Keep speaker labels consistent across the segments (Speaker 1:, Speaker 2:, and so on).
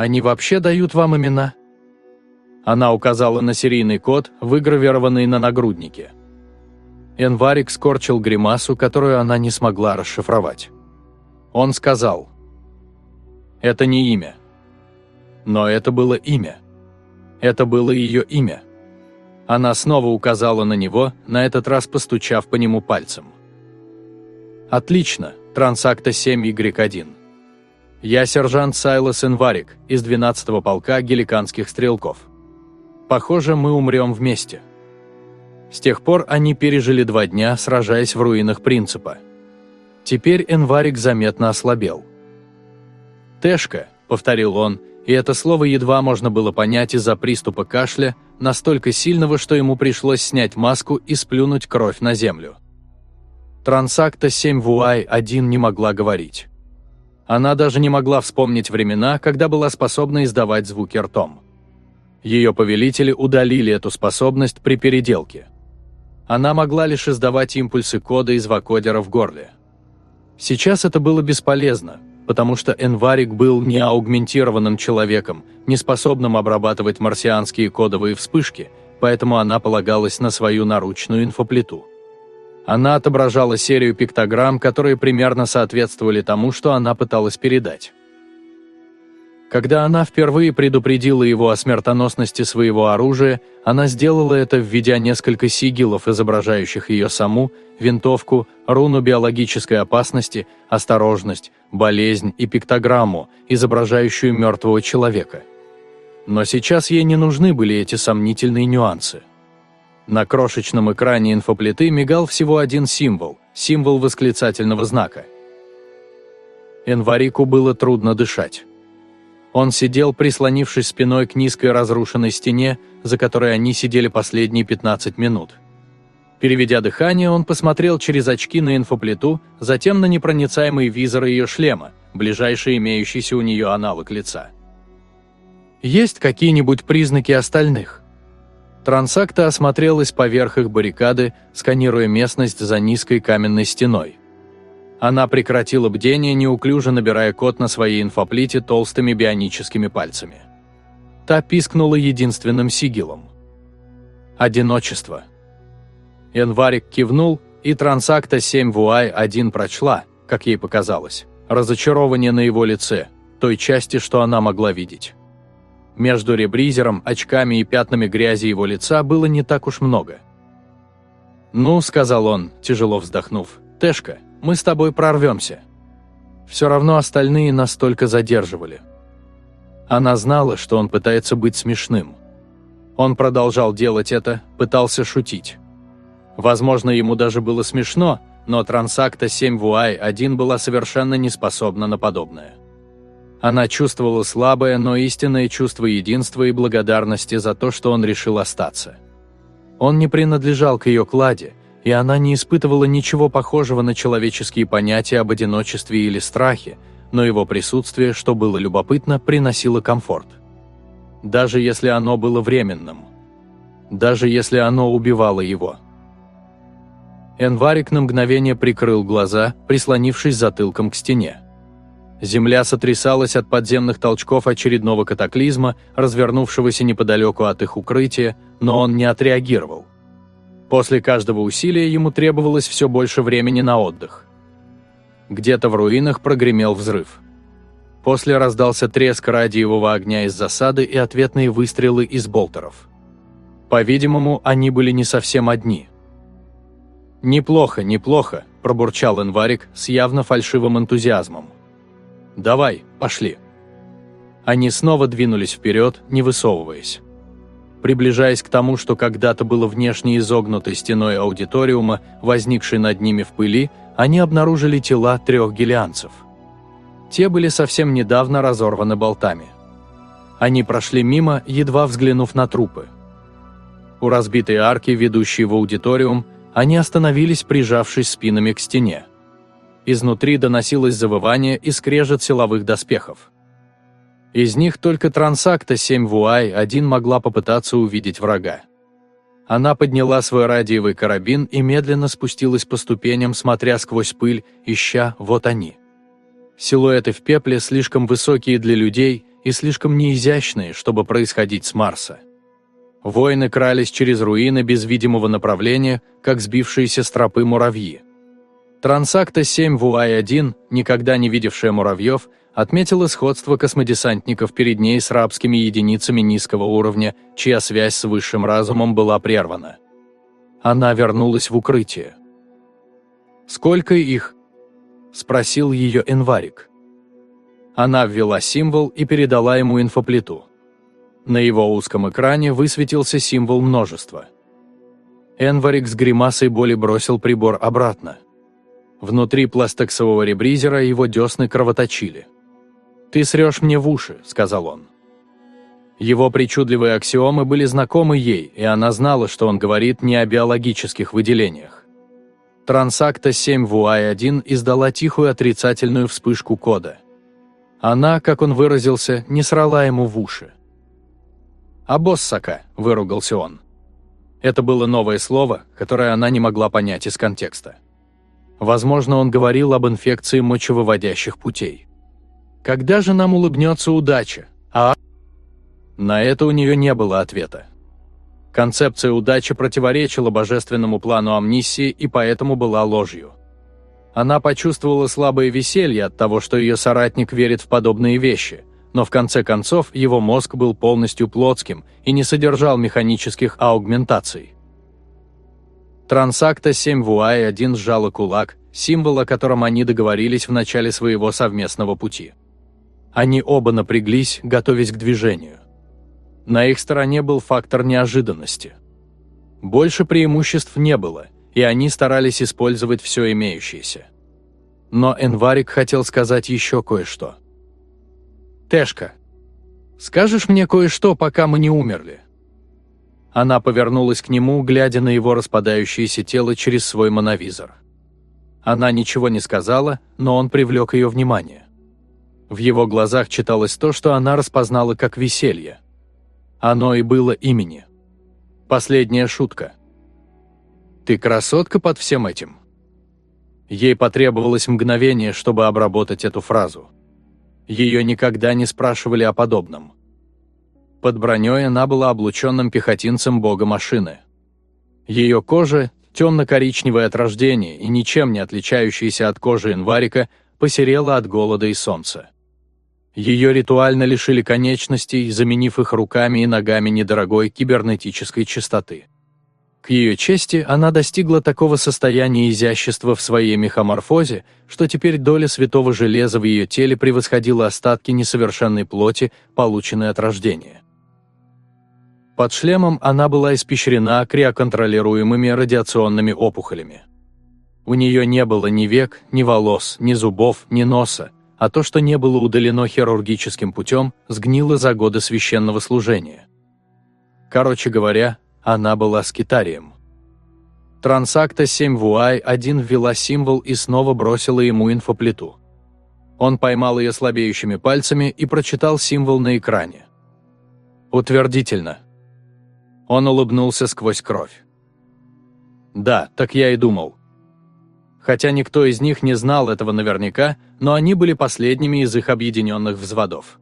Speaker 1: Они вообще дают вам имена?» Она указала на серийный код, выгравированный на нагруднике. Энварик скорчил гримасу, которую она не смогла расшифровать. Он сказал, «Это не имя». Но это было имя. Это было ее имя. Она снова указала на него, на этот раз постучав по нему пальцем. «Отлично, Трансакта 7Y1. Я сержант Сайлос Инварик из 12-го полка геликанских стрелков. Похоже, мы умрем вместе». С тех пор они пережили два дня, сражаясь в руинах Принципа. Теперь Энварик заметно ослабел. «Тэшка», — повторил он, и это слово едва можно было понять из-за приступа кашля, настолько сильного, что ему пришлось снять маску и сплюнуть кровь на землю. Трансакта 7 Вуай 1 не могла говорить. Она даже не могла вспомнить времена, когда была способна издавать звуки ртом. Ее повелители удалили эту способность при переделке. Она могла лишь издавать импульсы кода из вакодера в горле. Сейчас это было бесполезно, потому что Энварик был не аугментированным человеком, не способным обрабатывать марсианские кодовые вспышки, поэтому она полагалась на свою наручную инфоплиту. Она отображала серию пиктограмм, которые примерно соответствовали тому, что она пыталась передать. Когда она впервые предупредила его о смертоносности своего оружия, она сделала это, введя несколько сигилов, изображающих ее саму, винтовку, руну биологической опасности, осторожность, болезнь и пиктограмму, изображающую мертвого человека. Но сейчас ей не нужны были эти сомнительные нюансы. На крошечном экране инфоплиты мигал всего один символ – символ восклицательного знака. Энварику было трудно дышать. Он сидел, прислонившись спиной к низкой разрушенной стене, за которой они сидели последние 15 минут. Переведя дыхание, он посмотрел через очки на инфоплиту, затем на непроницаемый визор ее шлема, ближайший имеющийся у нее аналог лица. «Есть какие-нибудь признаки остальных?» Трансакта осмотрелась поверх их баррикады, сканируя местность за низкой каменной стеной. Она прекратила бдение, неуклюже набирая код на своей инфоплите толстыми бионическими пальцами. Та пискнула единственным сигилом. «Одиночество». Январик кивнул, и Трансакта 7 Вуай 1 прочла, как ей показалось, разочарование на его лице, той части, что она могла видеть. Между ребризером, очками и пятнами грязи его лица было не так уж много. «Ну», — сказал он, тяжело вздохнув, — «Тэшка, мы с тобой прорвемся». Все равно остальные настолько задерживали. Она знала, что он пытается быть смешным. Он продолжал делать это, пытался шутить. Возможно, ему даже было смешно, но Трансакта 7 Вуай 1 была совершенно не способна на подобное. Она чувствовала слабое, но истинное чувство единства и благодарности за то, что он решил остаться. Он не принадлежал к ее кладе, и она не испытывала ничего похожего на человеческие понятия об одиночестве или страхе, но его присутствие, что было любопытно, приносило комфорт. Даже если оно было временным. Даже если оно убивало его. Энварик на мгновение прикрыл глаза, прислонившись затылком к стене. Земля сотрясалась от подземных толчков очередного катаклизма, развернувшегося неподалеку от их укрытия, но он не отреагировал. После каждого усилия ему требовалось все больше времени на отдых. Где-то в руинах прогремел взрыв. После раздался треск радиевого огня из засады и ответные выстрелы из болтеров. По-видимому, они были не совсем одни. «Неплохо, неплохо», – пробурчал Энварик с явно фальшивым энтузиазмом. «Давай, пошли». Они снова двинулись вперед, не высовываясь. Приближаясь к тому, что когда-то было внешне изогнутой стеной аудиториума, возникшей над ними в пыли, они обнаружили тела трех гелианцев. Те были совсем недавно разорваны болтами. Они прошли мимо, едва взглянув на трупы. У разбитой арки, ведущей в аудиториум, они остановились, прижавшись спинами к стене. Изнутри доносилось завывание и скрежет силовых доспехов. Из них только Трансакта 7 Вуай один могла попытаться увидеть врага. Она подняла свой радиовый карабин и медленно спустилась по ступеням, смотря сквозь пыль, ища «вот они». Силуэты в пепле слишком высокие для людей, и слишком неизящные, чтобы происходить с Марса. Воины крались через руины без видимого направления, как сбившиеся с тропы муравьи. Трансакта 7 ВУАЙ-1, никогда не видевшая муравьев, отметила сходство космодесантников перед ней с рабскими единицами низкого уровня, чья связь с высшим разумом была прервана. Она вернулась в укрытие. «Сколько их?» – спросил ее Энварик. Она ввела символ и передала ему инфоплиту. На его узком экране высветился символ множества. Энварик с гримасой боли бросил прибор обратно. Внутри пластексового ребризера его десны кровоточили. «Ты срешь мне в уши», — сказал он. Его причудливые аксиомы были знакомы ей, и она знала, что он говорит не о биологических выделениях. Трансакта 7 ВУАЙ-1 издала тихую отрицательную вспышку кода. Она, как он выразился, не срала ему в уши. «Абоссака», – выругался он. Это было новое слово, которое она не могла понять из контекста. Возможно, он говорил об инфекции мочевыводящих путей. «Когда же нам улыбнется удача, а?» На это у нее не было ответа. Концепция удачи противоречила божественному плану амнисии и поэтому была ложью. Она почувствовала слабое веселье от того, что ее соратник верит в подобные вещи, но в конце концов его мозг был полностью плотским и не содержал механических аугментаций. Трансакта 7 Вуай один сжала кулак, символ, о котором они договорились в начале своего совместного пути. Они оба напряглись, готовясь к движению. На их стороне был фактор неожиданности. Больше преимуществ не было, и они старались использовать все имеющееся. Но Энварик хотел сказать еще кое-что. Тэшка, скажешь мне кое-что, пока мы не умерли?» Она повернулась к нему, глядя на его распадающееся тело через свой моновизор. Она ничего не сказала, но он привлек ее внимание. В его глазах читалось то, что она распознала как веселье. Оно и было имени. Последняя шутка. «Ты красотка под всем этим?» Ей потребовалось мгновение, чтобы обработать эту фразу. Ее никогда не спрашивали о подобном. Под броней она была облученным пехотинцем бога машины. Ее кожа, темно-коричневая от рождения и ничем не отличающаяся от кожи инварика, посерела от голода и солнца. Ее ритуально лишили конечностей, заменив их руками и ногами недорогой кибернетической чистоты. К ее чести, она достигла такого состояния изящества в своей мехоморфозе, что теперь доля святого железа в ее теле превосходила остатки несовершенной плоти, полученной от рождения. Под шлемом она была испещрена криоконтролируемыми радиационными опухолями. У нее не было ни век, ни волос, ни зубов, ни носа, а то, что не было удалено хирургическим путем, сгнило за годы священного служения. Короче говоря, она была скитарием. Трансакта 7 Вуай один ввела символ и снова бросила ему инфоплиту. Он поймал ее слабеющими пальцами и прочитал символ на экране. Утвердительно. Он улыбнулся сквозь кровь. «Да, так я и думал. Хотя никто из них не знал этого наверняка, но они были последними из их объединенных взводов.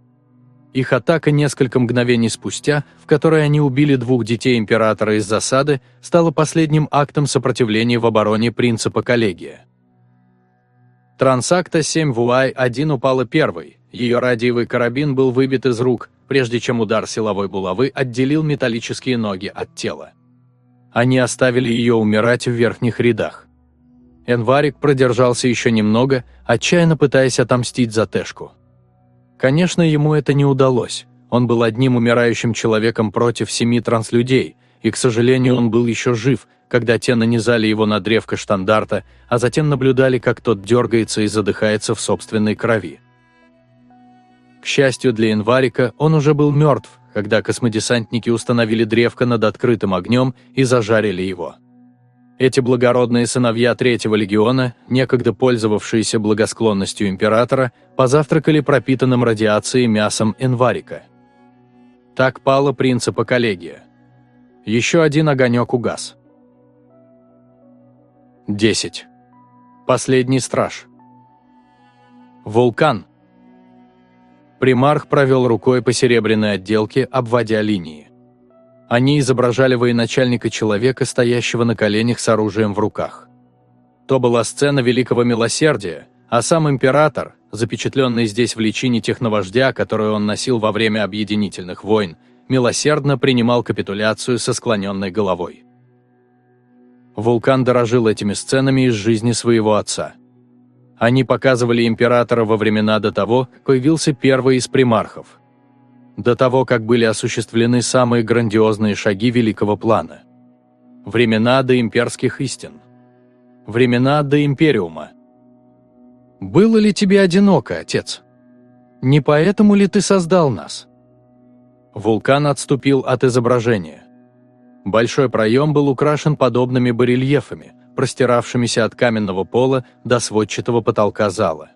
Speaker 1: Их атака несколько мгновений спустя, в которой они убили двух детей императора из засады, стала последним актом сопротивления в обороне принципа коллегия. Трансакта 7 Вуай-1 упала первой, ее радиовый карабин был выбит из рук, прежде чем удар силовой булавы отделил металлические ноги от тела. Они оставили ее умирать в верхних рядах. Энварик продержался еще немного, отчаянно пытаясь отомстить за Тэшку. Конечно, ему это не удалось. Он был одним умирающим человеком против семи транслюдей, и, к сожалению, он был еще жив, когда те нанизали его на древко штандарта, а затем наблюдали, как тот дергается и задыхается в собственной крови. Счастью для Инварика, он уже был мертв, когда космодесантники установили древко над открытым огнем и зажарили его. Эти благородные сыновья Третьего легиона, некогда пользовавшиеся благосклонностью императора, позавтракали пропитанным радиацией мясом энварика. Так пала принципа коллегия. Еще один огонек угас. 10. Последний страж. Вулкан. Примарх провел рукой по серебряной отделке, обводя линии. Они изображали военачальника человека, стоящего на коленях с оружием в руках. То была сцена Великого Милосердия, а сам император, запечатленный здесь в личине техновождя, которую он носил во время объединительных войн, милосердно принимал капитуляцию со склоненной головой. Вулкан дорожил этими сценами из жизни своего отца. Они показывали императора во времена до того, как появился первый из примархов. До того, как были осуществлены самые грандиозные шаги великого плана. Времена до имперских истин. Времена до империума. «Было ли тебе одиноко, отец? Не поэтому ли ты создал нас?» Вулкан отступил от изображения. Большой проем был украшен подобными барельефами, простиравшимися от каменного пола до сводчатого потолка зала.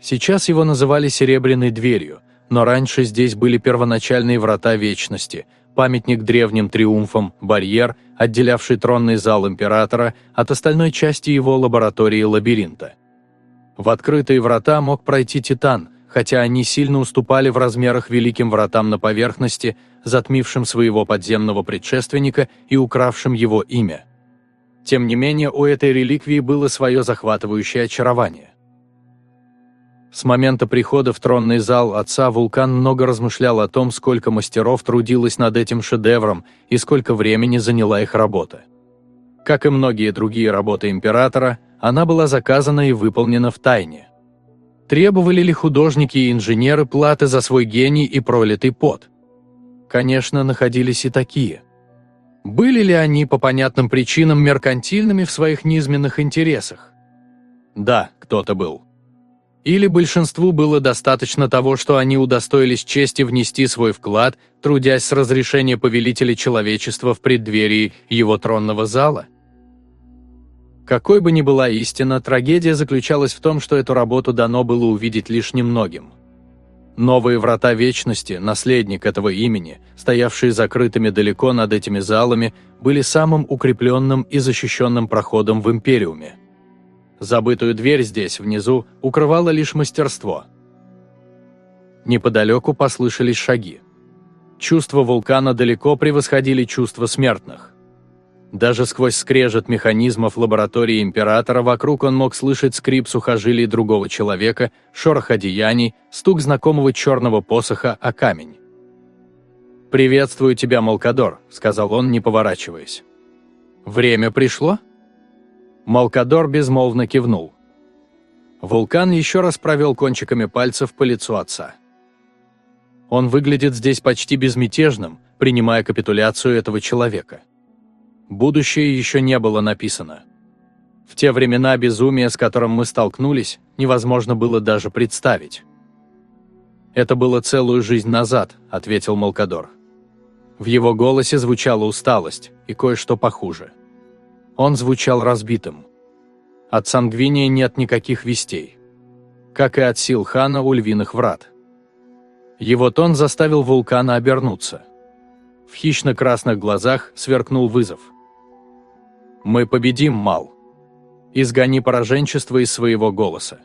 Speaker 1: Сейчас его называли «серебряной дверью», но раньше здесь были первоначальные врата Вечности, памятник древним триумфам, барьер, отделявший тронный зал императора от остальной части его лаборатории лабиринта. В открытые врата мог пройти Титан, хотя они сильно уступали в размерах великим вратам на поверхности, затмившим своего подземного предшественника и укравшим его имя. Тем не менее, у этой реликвии было свое захватывающее очарование. С момента прихода в тронный зал отца Вулкан много размышлял о том, сколько мастеров трудилось над этим шедевром и сколько времени заняла их работа. Как и многие другие работы императора, она была заказана и выполнена в тайне. Требовали ли художники и инженеры платы за свой гений и пролитый пот? Конечно, находились и такие – были ли они по понятным причинам меркантильными в своих низменных интересах? Да, кто-то был. Или большинству было достаточно того, что они удостоились чести внести свой вклад, трудясь с разрешения повелителя человечества в преддверии его тронного зала? Какой бы ни была истина, трагедия заключалась в том, что эту работу дано было увидеть лишь немногим – Новые врата Вечности, наследник этого имени, стоявшие закрытыми далеко над этими залами, были самым укрепленным и защищенным проходом в Империуме. Забытую дверь здесь, внизу, укрывало лишь мастерство. Неподалеку послышались шаги. Чувства вулкана далеко превосходили чувства смертных. Даже сквозь скрежет механизмов лаборатории Императора вокруг он мог слышать скрип сухожилий другого человека, шорох одеяний, стук знакомого черного посоха о камень. «Приветствую тебя, Малкадор», — сказал он, не поворачиваясь. «Время пришло?» Малкадор безмолвно кивнул. Вулкан еще раз провел кончиками пальцев по лицу отца. Он выглядит здесь почти безмятежным, принимая капитуляцию этого человека. Будущее еще не было написано. В те времена безумие, с которым мы столкнулись, невозможно было даже представить. «Это было целую жизнь назад», — ответил Малкадор. В его голосе звучала усталость и кое-что похуже. Он звучал разбитым. От Сангвиния нет никаких вестей. Как и от сил хана у львиных врат. Его тон заставил вулкана обернуться. В хищно-красных глазах сверкнул вызов. «Мы победим, Мал. Изгони пораженчество из своего голоса».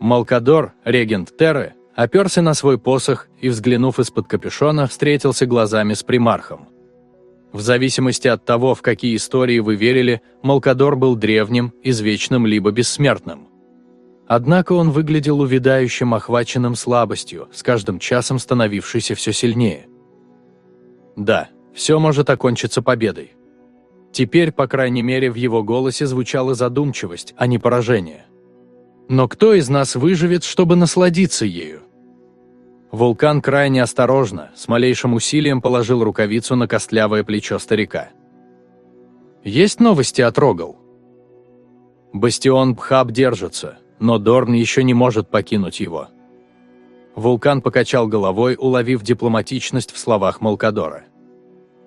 Speaker 1: Малкадор, регент Терры, оперся на свой посох и, взглянув из-под капюшона, встретился глазами с примархом. В зависимости от того, в какие истории вы верили, Малкадор был древним, извечным либо бессмертным. Однако он выглядел увядающим, охваченным слабостью, с каждым часом становившейся все сильнее. Да, все может окончиться победой. Теперь, по крайней мере, в его голосе звучала задумчивость, а не поражение. Но кто из нас выживет, чтобы насладиться ею? Вулкан крайне осторожно, с малейшим усилием положил рукавицу на костлявое плечо старика. «Есть новости от Рогал?» Бастион Бхаб держится, но Дорн еще не может покинуть его. Вулкан покачал головой, уловив дипломатичность в словах Малкадора.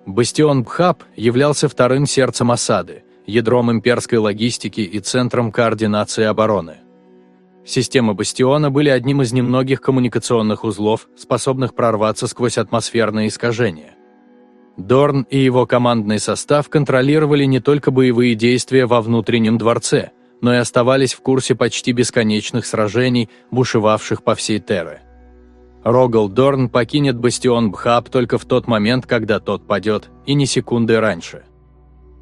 Speaker 1: Бастион Бхаб являлся вторым сердцем осады, ядром имперской логистики и центром координации обороны. Системы Бастиона были одним из немногих коммуникационных узлов, способных прорваться сквозь атмосферные искажения. Дорн и его командный состав контролировали не только боевые действия во внутреннем дворце, но и оставались в курсе почти бесконечных сражений, бушевавших по всей Терре. Рогал Дорн покинет бастион Бхаб только в тот момент, когда тот падет, и не секунды раньше.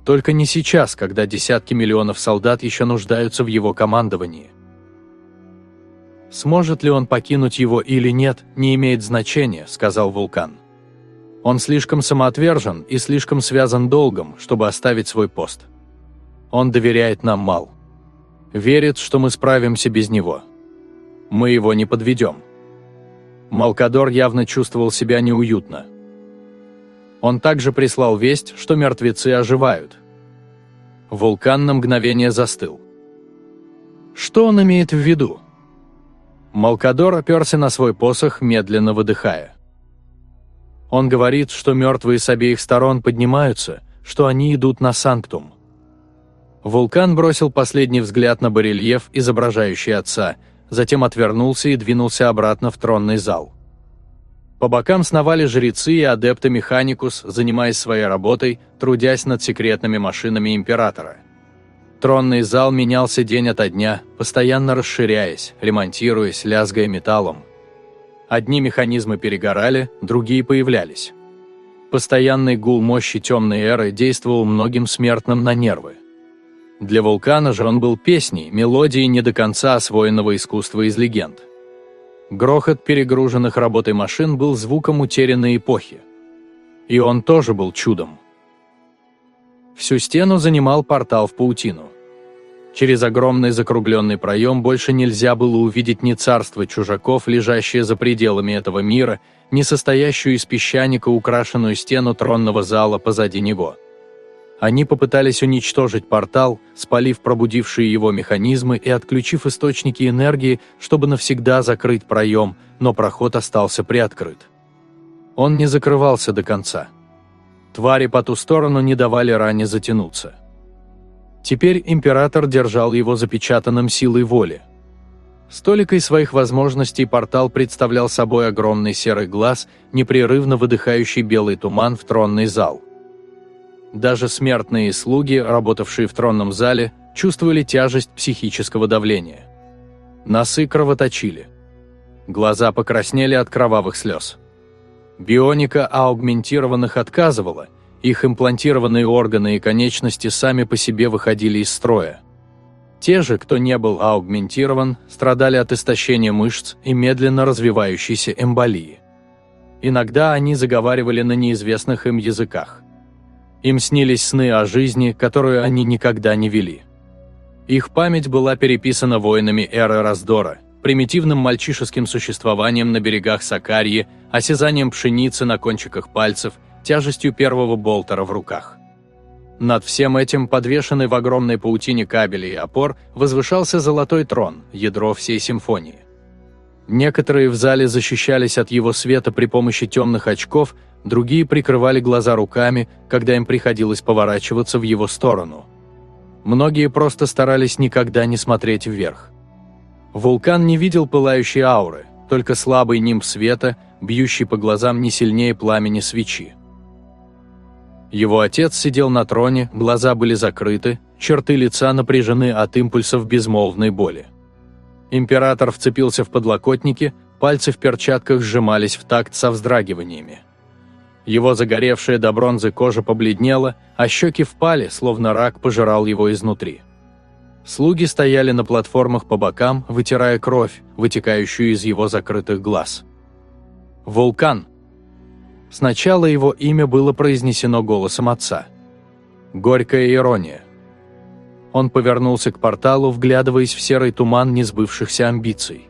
Speaker 1: Только не сейчас, когда десятки миллионов солдат еще нуждаются в его командовании. «Сможет ли он покинуть его или нет, не имеет значения», – сказал Вулкан. «Он слишком самоотвержен и слишком связан долгом, чтобы оставить свой пост. Он доверяет нам мал. Верит, что мы справимся без него. Мы его не подведем». Малкадор явно чувствовал себя неуютно. Он также прислал весть, что мертвецы оживают. Вулкан на мгновение застыл. Что он имеет в виду? Малкадор оперся на свой посох, медленно выдыхая. Он говорит, что мертвые с обеих сторон поднимаются, что они идут на Санктум. Вулкан бросил последний взгляд на барельеф, изображающий отца, затем отвернулся и двинулся обратно в тронный зал. По бокам сновали жрецы и адепты Механикус, занимаясь своей работой, трудясь над секретными машинами Императора – Тронный зал менялся день ото дня, постоянно расширяясь, ремонтируясь, лязгая металлом. Одни механизмы перегорали, другие появлялись. Постоянный гул мощи темной эры действовал многим смертным на нервы. Для вулкана же он был песней, мелодией не до конца освоенного искусства из легенд. Грохот перегруженных работой машин был звуком утерянной эпохи. И он тоже был чудом. Всю стену занимал портал в паутину. Через огромный закругленный проем больше нельзя было увидеть ни царство чужаков, лежащее за пределами этого мира, ни состоящую из песчаника украшенную стену тронного зала позади него. Они попытались уничтожить портал, спалив пробудившие его механизмы и отключив источники энергии, чтобы навсегда закрыть проем, но проход остался приоткрыт. Он не закрывался до конца. Твари по ту сторону не давали ране затянуться. Теперь император держал его запечатанным силой воли. Столикой своих возможностей портал представлял собой огромный серый глаз, непрерывно выдыхающий белый туман в тронный зал. Даже смертные слуги, работавшие в тронном зале, чувствовали тяжесть психического давления. Носы кровоточили. Глаза покраснели от кровавых слез. Бионика аугментированных отказывала, их имплантированные органы и конечности сами по себе выходили из строя. Те же, кто не был аугментирован, страдали от истощения мышц и медленно развивающейся эмболии. Иногда они заговаривали на неизвестных им языках. Им снились сны о жизни, которую они никогда не вели. Их память была переписана воинами эры раздора – примитивным мальчишеским существованием на берегах Сакарьи, осязанием пшеницы на кончиках пальцев, тяжестью первого болтера в руках. Над всем этим, подвешенный в огромной паутине кабелей и опор, возвышался золотой трон, ядро всей симфонии. Некоторые в зале защищались от его света при помощи темных очков, другие прикрывали глаза руками, когда им приходилось поворачиваться в его сторону. Многие просто старались никогда не смотреть вверх. Вулкан не видел пылающей ауры, только слабый нимб света, бьющий по глазам не сильнее пламени свечи. Его отец сидел на троне, глаза были закрыты, черты лица напряжены от импульсов безмолвной боли. Император вцепился в подлокотники, пальцы в перчатках сжимались в такт со вздрагиваниями. Его загоревшая до бронзы кожа побледнела, а щеки впали, словно рак пожирал его изнутри. Слуги стояли на платформах по бокам, вытирая кровь, вытекающую из его закрытых глаз. «Вулкан!» Сначала его имя было произнесено голосом отца. Горькая ирония. Он повернулся к порталу, вглядываясь в серый туман несбывшихся амбиций.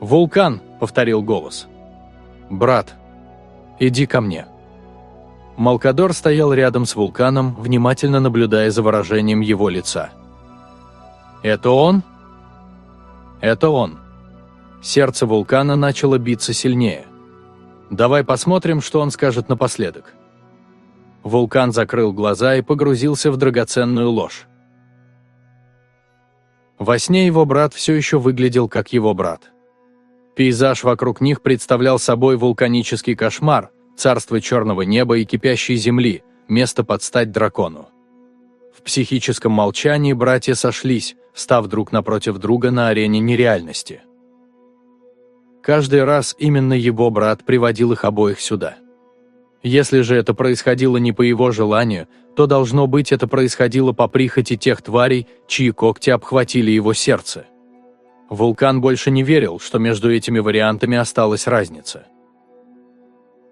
Speaker 1: «Вулкан!» — повторил голос. «Брат, иди ко мне». Малкадор стоял рядом с вулканом, внимательно наблюдая за выражением его лица. «Это он?» «Это он». Сердце вулкана начало биться сильнее. «Давай посмотрим, что он скажет напоследок». Вулкан закрыл глаза и погрузился в драгоценную ложь. Во сне его брат все еще выглядел как его брат. Пейзаж вокруг них представлял собой вулканический кошмар, царство черного неба и кипящей земли, место под стать дракону. В психическом молчании братья сошлись, став друг напротив друга на арене нереальности. Каждый раз именно его брат приводил их обоих сюда. Если же это происходило не по его желанию, то должно быть это происходило по прихоти тех тварей, чьи когти обхватили его сердце. Вулкан больше не верил, что между этими вариантами осталась разница.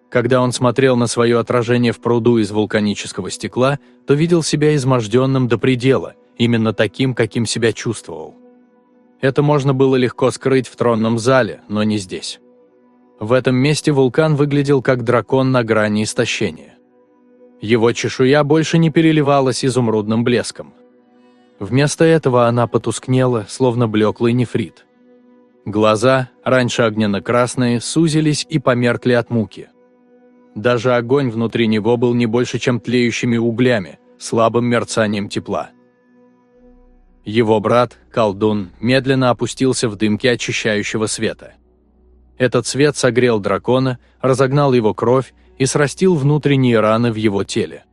Speaker 1: Когда он смотрел на свое отражение в пруду из вулканического стекла, то видел себя изможденным до предела, именно таким, каким себя чувствовал. Это можно было легко скрыть в тронном зале, но не здесь. В этом месте вулкан выглядел как дракон на грани истощения. Его чешуя больше не переливалась изумрудным блеском. Вместо этого она потускнела, словно блеклый нефрит. Глаза, раньше огненно-красные, сузились и померкли от муки. Даже огонь внутри него был не больше, чем тлеющими углями, слабым мерцанием тепла. Его брат, колдун, медленно опустился в дымке очищающего света. Этот свет согрел дракона, разогнал его кровь и срастил внутренние раны в его теле.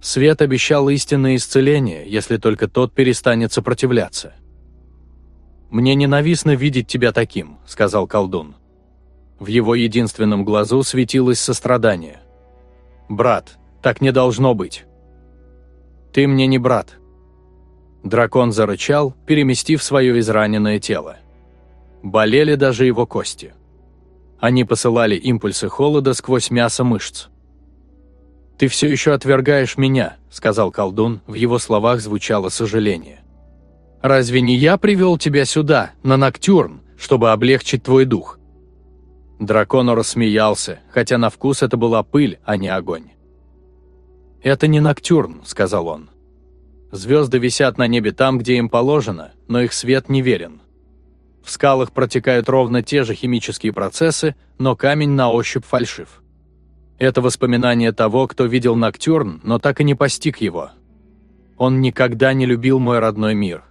Speaker 1: Свет обещал истинное исцеление, если только тот перестанет сопротивляться. «Мне ненавистно видеть тебя таким», — сказал колдун. В его единственном глазу светилось сострадание. «Брат, так не должно быть». «Ты мне не брат», Дракон зарычал, переместив свое израненное тело. Болели даже его кости. Они посылали импульсы холода сквозь мясо мышц. «Ты все еще отвергаешь меня», — сказал колдун, в его словах звучало сожаление. «Разве не я привел тебя сюда, на Ноктюрн, чтобы облегчить твой дух?» Дракон рассмеялся, хотя на вкус это была пыль, а не огонь. «Это не Ноктюрн», — сказал он. Звезды висят на небе там, где им положено, но их свет неверен. В скалах протекают ровно те же химические процессы, но камень на ощупь фальшив. Это воспоминание того, кто видел Ноктюрн, но так и не постиг его. Он никогда не любил мой родной мир.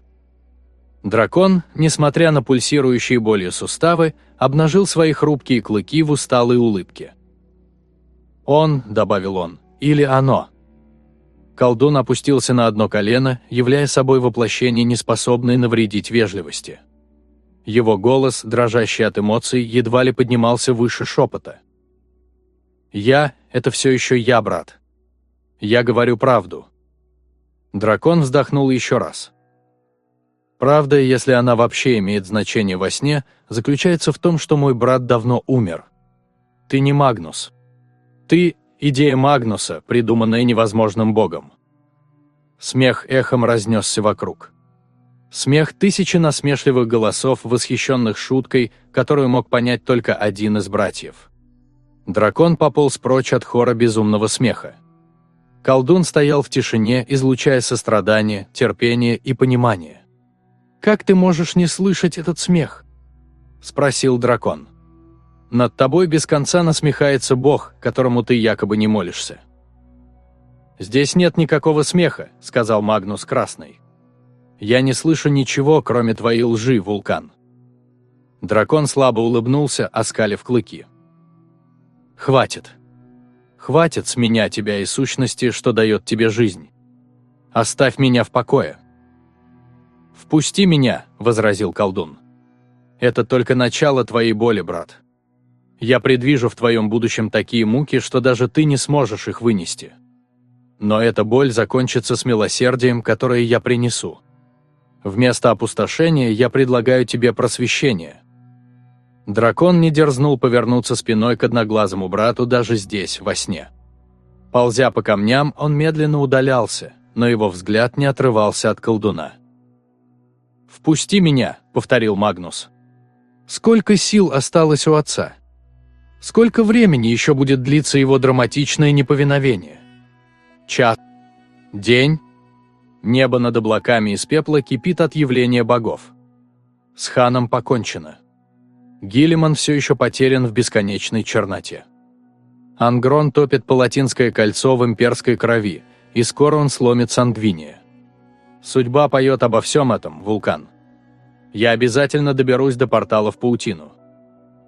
Speaker 1: Дракон, несмотря на пульсирующие болью суставы, обнажил свои хрупкие клыки в усталой улыбке. «Он», — добавил он, — «или оно». Колдун опустился на одно колено, являя собой воплощение, неспособное навредить вежливости. Его голос, дрожащий от эмоций, едва ли поднимался выше шепота. «Я — это все еще я, брат. Я говорю правду». Дракон вздохнул еще раз. Правда, если она вообще имеет значение во сне, заключается в том, что мой брат давно умер. Ты не Магнус. Ты Идея Магнуса, придуманная невозможным богом. Смех эхом разнесся вокруг. Смех тысячи насмешливых голосов, восхищенных шуткой, которую мог понять только один из братьев. Дракон пополз прочь от хора безумного смеха. Колдун стоял в тишине, излучая сострадание, терпение и понимание. «Как ты можешь не слышать этот смех?» – спросил дракон. Над тобой без конца насмехается Бог, которому ты якобы не молишься. «Здесь нет никакого смеха», — сказал Магнус Красный. «Я не слышу ничего, кроме твоей лжи, вулкан». Дракон слабо улыбнулся, оскалив клыки. «Хватит. Хватит с меня тебя и сущности, что дает тебе жизнь. Оставь меня в покое». «Впусти меня», — возразил колдун. «Это только начало твоей боли, брат. Я предвижу в твоем будущем такие муки, что даже ты не сможешь их вынести. Но эта боль закончится с милосердием, которое я принесу. Вместо опустошения я предлагаю тебе просвещение. Дракон не дерзнул повернуться спиной к одноглазому брату даже здесь, во сне. Ползя по камням, он медленно удалялся, но его взгляд не отрывался от колдуна. «Впусти меня», — повторил Магнус. «Сколько сил осталось у отца?» Сколько времени еще будет длиться его драматичное неповиновение? Час? День? Небо над облаками из пепла кипит от явления богов. С ханом покончено. Гиллиман все еще потерян в бесконечной черноте. Ангрон топит палатинское кольцо в имперской крови, и скоро он сломит Сангвиния. Судьба поет обо всем этом, вулкан. Я обязательно доберусь до портала в паутину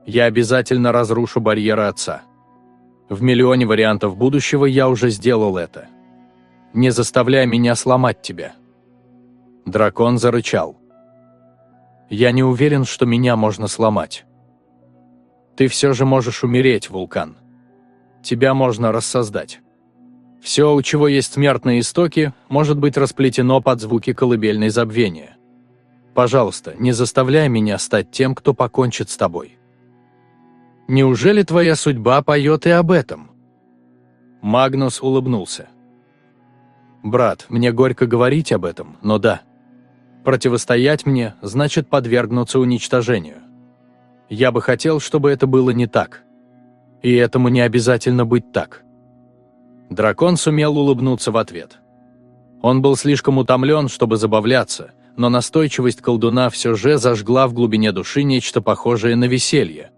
Speaker 1: я обязательно разрушу барьеры отца. В миллионе вариантов будущего я уже сделал это. Не заставляй меня сломать тебя. Дракон зарычал. Я не уверен, что меня можно сломать. Ты все же можешь умереть, вулкан. Тебя можно рассоздать. Все, у чего есть смертные истоки, может быть расплетено под звуки колыбельной забвения. Пожалуйста, не заставляй меня стать тем, кто покончит с тобой. Неужели твоя судьба поет и об этом? Магнус улыбнулся. Брат, мне горько говорить об этом, но да. Противостоять мне значит подвергнуться уничтожению. Я бы хотел, чтобы это было не так. И этому не обязательно быть так. Дракон сумел улыбнуться в ответ. Он был слишком утомлен, чтобы забавляться, но настойчивость колдуна все же зажгла в глубине души нечто похожее на веселье.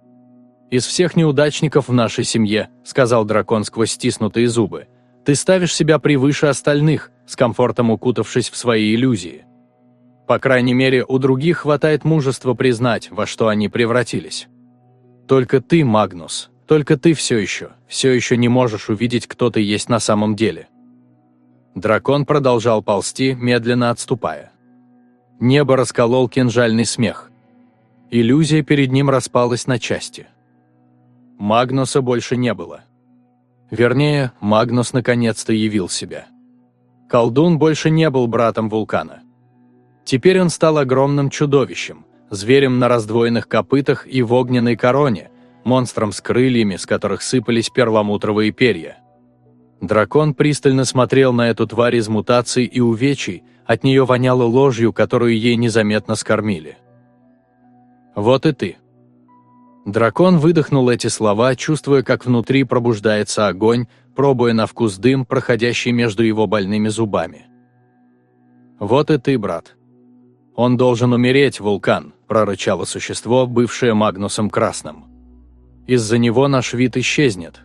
Speaker 1: «Из всех неудачников в нашей семье», — сказал дракон сквозь стиснутые зубы, «ты ставишь себя превыше остальных, с комфортом укутавшись в свои иллюзии. По крайней мере, у других хватает мужества признать, во что они превратились. Только ты, Магнус, только ты все еще, все еще не можешь увидеть, кто ты есть на самом деле». Дракон продолжал ползти, медленно отступая. Небо расколол кинжальный смех. Иллюзия перед ним распалась на части. Магнуса больше не было. Вернее, Магнус наконец-то явил себя. Колдун больше не был братом вулкана. Теперь он стал огромным чудовищем, зверем на раздвоенных копытах и в огненной короне, монстром с крыльями, с которых сыпались перламутровые перья. Дракон пристально смотрел на эту тварь из мутаций и увечий, от нее воняло ложью, которую ей незаметно скормили. «Вот и ты», Дракон выдохнул эти слова, чувствуя, как внутри пробуждается огонь, пробуя на вкус дым, проходящий между его больными зубами. «Вот и ты, брат». «Он должен умереть, вулкан», – прорычало существо, бывшее Магнусом Красным. «Из-за него наш вид исчезнет.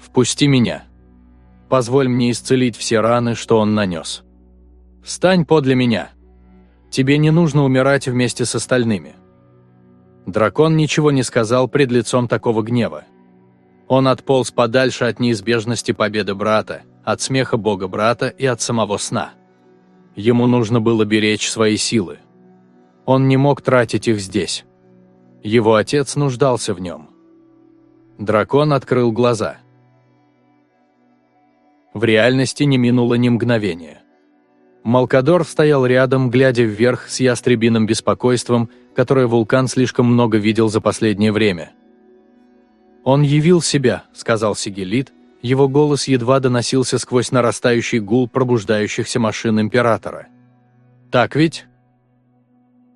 Speaker 1: Впусти меня. Позволь мне исцелить все раны, что он нанес. Стань подле меня. Тебе не нужно умирать вместе с остальными». Дракон ничего не сказал пред лицом такого гнева. Он отполз подальше от неизбежности победы брата, от смеха бога брата и от самого сна. Ему нужно было беречь свои силы. Он не мог тратить их здесь. Его отец нуждался в нем. Дракон открыл глаза. В реальности не минуло ни мгновения. Малкадор стоял рядом, глядя вверх с ястребиным беспокойством, которое вулкан слишком много видел за последнее время. «Он явил себя», — сказал Сигелит, его голос едва доносился сквозь нарастающий гул пробуждающихся машин Императора. «Так ведь?»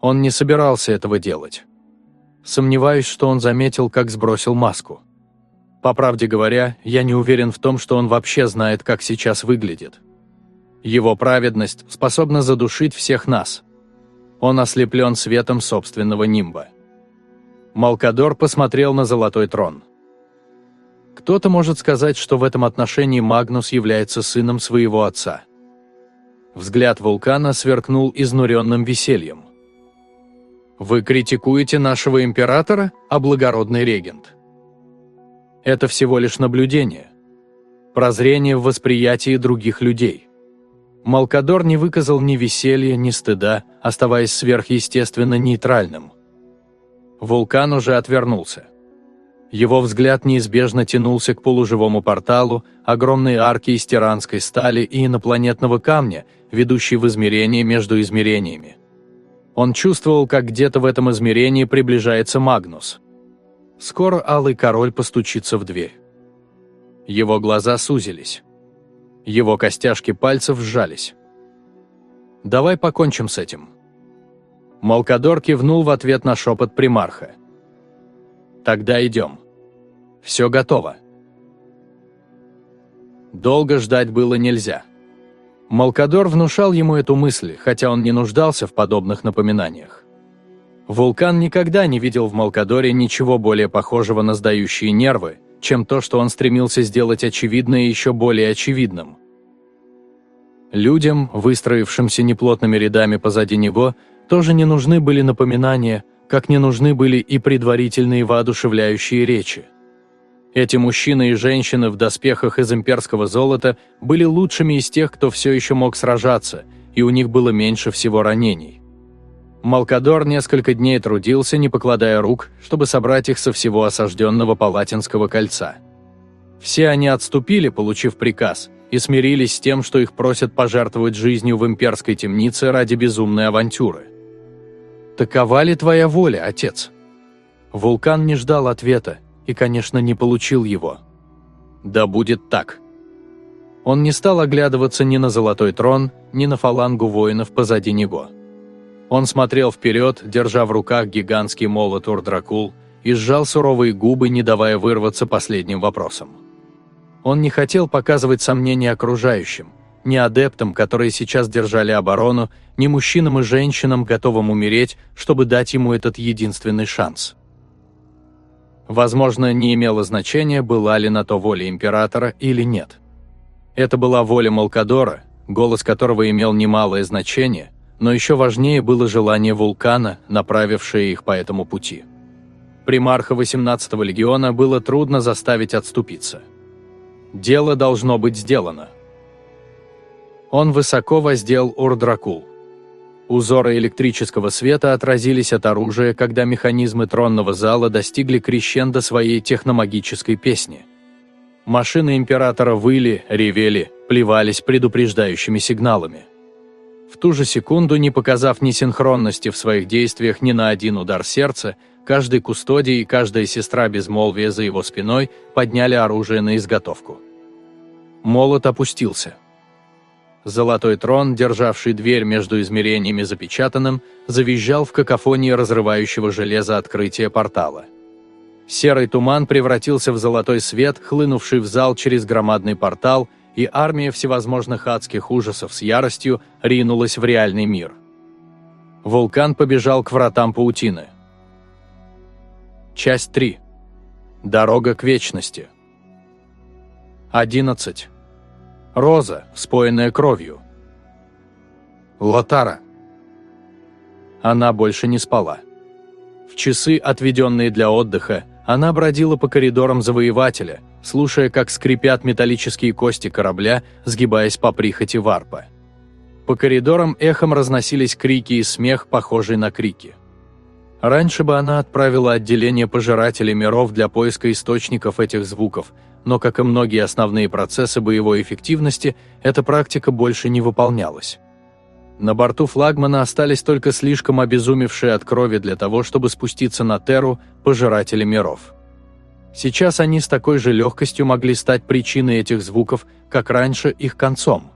Speaker 1: Он не собирался этого делать. Сомневаюсь, что он заметил, как сбросил маску. По правде говоря, я не уверен в том, что он вообще знает, как сейчас выглядит. Его праведность способна задушить всех нас. Он ослеплен светом собственного нимба. Малкадор посмотрел на золотой трон. Кто-то может сказать, что в этом отношении Магнус является сыном своего отца. Взгляд вулкана сверкнул изнуренным весельем. «Вы критикуете нашего императора, а благородный регент?» «Это всего лишь наблюдение. Прозрение в восприятии других людей. Малкадор не выказал ни веселья, ни стыда, оставаясь сверхъестественно нейтральным. Вулкан уже отвернулся. Его взгляд неизбежно тянулся к полуживому порталу, огромной арке из тиранской стали и инопланетного камня, ведущей в измерение между измерениями. Он чувствовал, как где-то в этом измерении приближается Магнус. Скоро Алый Король постучится в дверь. Его глаза сузились. Его костяшки пальцев сжались. «Давай покончим с этим». Малкадор кивнул в ответ на шепот примарха. «Тогда идем. Все готово». Долго ждать было нельзя. Малкадор внушал ему эту мысль, хотя он не нуждался в подобных напоминаниях. Вулкан никогда не видел в Малкадоре ничего более похожего на сдающие нервы, чем то, что он стремился сделать очевидное еще более очевидным. Людям, выстроившимся неплотными рядами позади него, тоже не нужны были напоминания, как не нужны были и предварительные воодушевляющие речи. Эти мужчины и женщины в доспехах из имперского золота были лучшими из тех, кто все еще мог сражаться, и у них было меньше всего ранений. Малкадор несколько дней трудился, не покладая рук, чтобы собрать их со всего осажденного Палатинского кольца. Все они отступили, получив приказ, и смирились с тем, что их просят пожертвовать жизнью в имперской темнице ради безумной авантюры. «Такова ли твоя воля, отец?» Вулкан не ждал ответа и, конечно, не получил его. «Да будет так». Он не стал оглядываться ни на золотой трон, ни на фалангу воинов позади него. Он смотрел вперед, держа в руках гигантский молот Урдракул, и сжал суровые губы, не давая вырваться последним вопросом. Он не хотел показывать сомнения окружающим, ни адептам, которые сейчас держали оборону, ни мужчинам и женщинам, готовым умереть, чтобы дать ему этот единственный шанс. Возможно, не имело значения, была ли на то воля императора или нет. Это была воля Малкадора, голос которого имел немалое значение, но еще важнее было желание вулкана, направившее их по этому пути. Примарха 18-го легиона было трудно заставить отступиться. Дело должно быть сделано. Он высоко воздел Урдракул. Узоры электрического света отразились от оружия, когда механизмы тронного зала достигли крещенда своей техномагической песни. Машины Императора выли, ревели, плевались предупреждающими сигналами. В ту же секунду, не показав ни синхронности в своих действиях ни на один удар сердца, каждый кустодий и каждая сестра безмолвия за его спиной подняли оружие на изготовку. Молот опустился. Золотой трон, державший дверь между измерениями запечатанным, завизжал в какофонии разрывающего железа открытия портала. Серый туман превратился в золотой свет, хлынувший в зал через громадный портал, и армия всевозможных адских ужасов с яростью ринулась в реальный мир. Вулкан побежал к вратам паутины. Часть 3. Дорога к вечности. 11. Роза, споенная кровью. Лотара. Она больше не спала. В часы, отведенные для отдыха, она бродила по коридорам завоевателя, слушая, как скрипят металлические кости корабля, сгибаясь по прихоти варпа. По коридорам эхом разносились крики и смех, похожий на крики. Раньше бы она отправила отделение пожирателей миров для поиска источников этих звуков – но, как и многие основные процессы боевой эффективности, эта практика больше не выполнялась. На борту флагмана остались только слишком обезумевшие от крови для того, чтобы спуститься на Терру пожиратели миров. Сейчас они с такой же легкостью могли стать причиной этих звуков, как раньше их концом.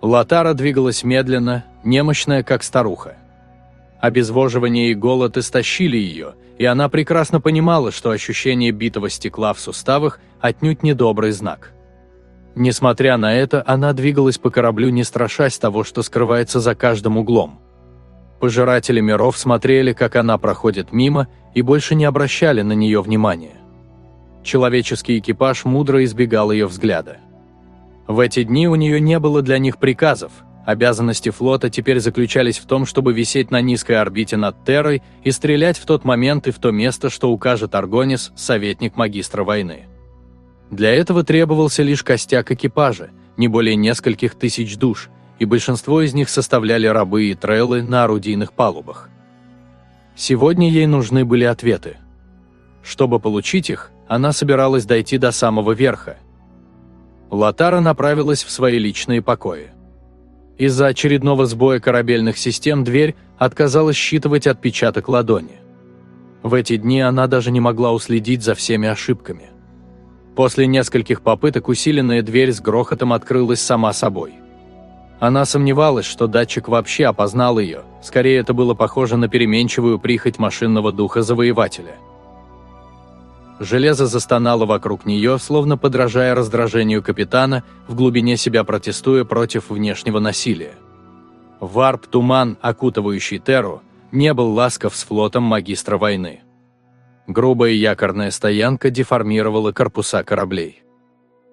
Speaker 1: Латара двигалась медленно, немощная, как старуха. Обезвоживание и голод истощили ее, и она прекрасно понимала, что ощущение битого стекла в суставах отнюдь не добрый знак. Несмотря на это, она двигалась по кораблю, не страшась того, что скрывается за каждым углом. Пожиратели миров смотрели, как она проходит мимо, и больше не обращали на нее внимания. Человеческий экипаж мудро избегал ее взгляда. В эти дни у нее не было для них приказов – Обязанности флота теперь заключались в том, чтобы висеть на низкой орбите над Террой и стрелять в тот момент и в то место, что укажет Аргонис, советник магистра войны. Для этого требовался лишь костяк экипажа, не более нескольких тысяч душ, и большинство из них составляли рабы и трейлы на орудийных палубах. Сегодня ей нужны были ответы. Чтобы получить их, она собиралась дойти до самого верха. Латара направилась в свои личные покои. Из-за очередного сбоя корабельных систем дверь отказалась считывать отпечаток ладони. В эти дни она даже не могла уследить за всеми ошибками. После нескольких попыток усиленная дверь с грохотом открылась сама собой. Она сомневалась, что датчик вообще опознал ее, скорее это было похоже на переменчивую прихоть машинного духа завоевателя – Железо застонало вокруг нее, словно подражая раздражению капитана, в глубине себя протестуя против внешнего насилия. Варп-туман, окутывающий Терру, не был ласков с флотом магистра войны. Грубая якорная стоянка деформировала корпуса кораблей.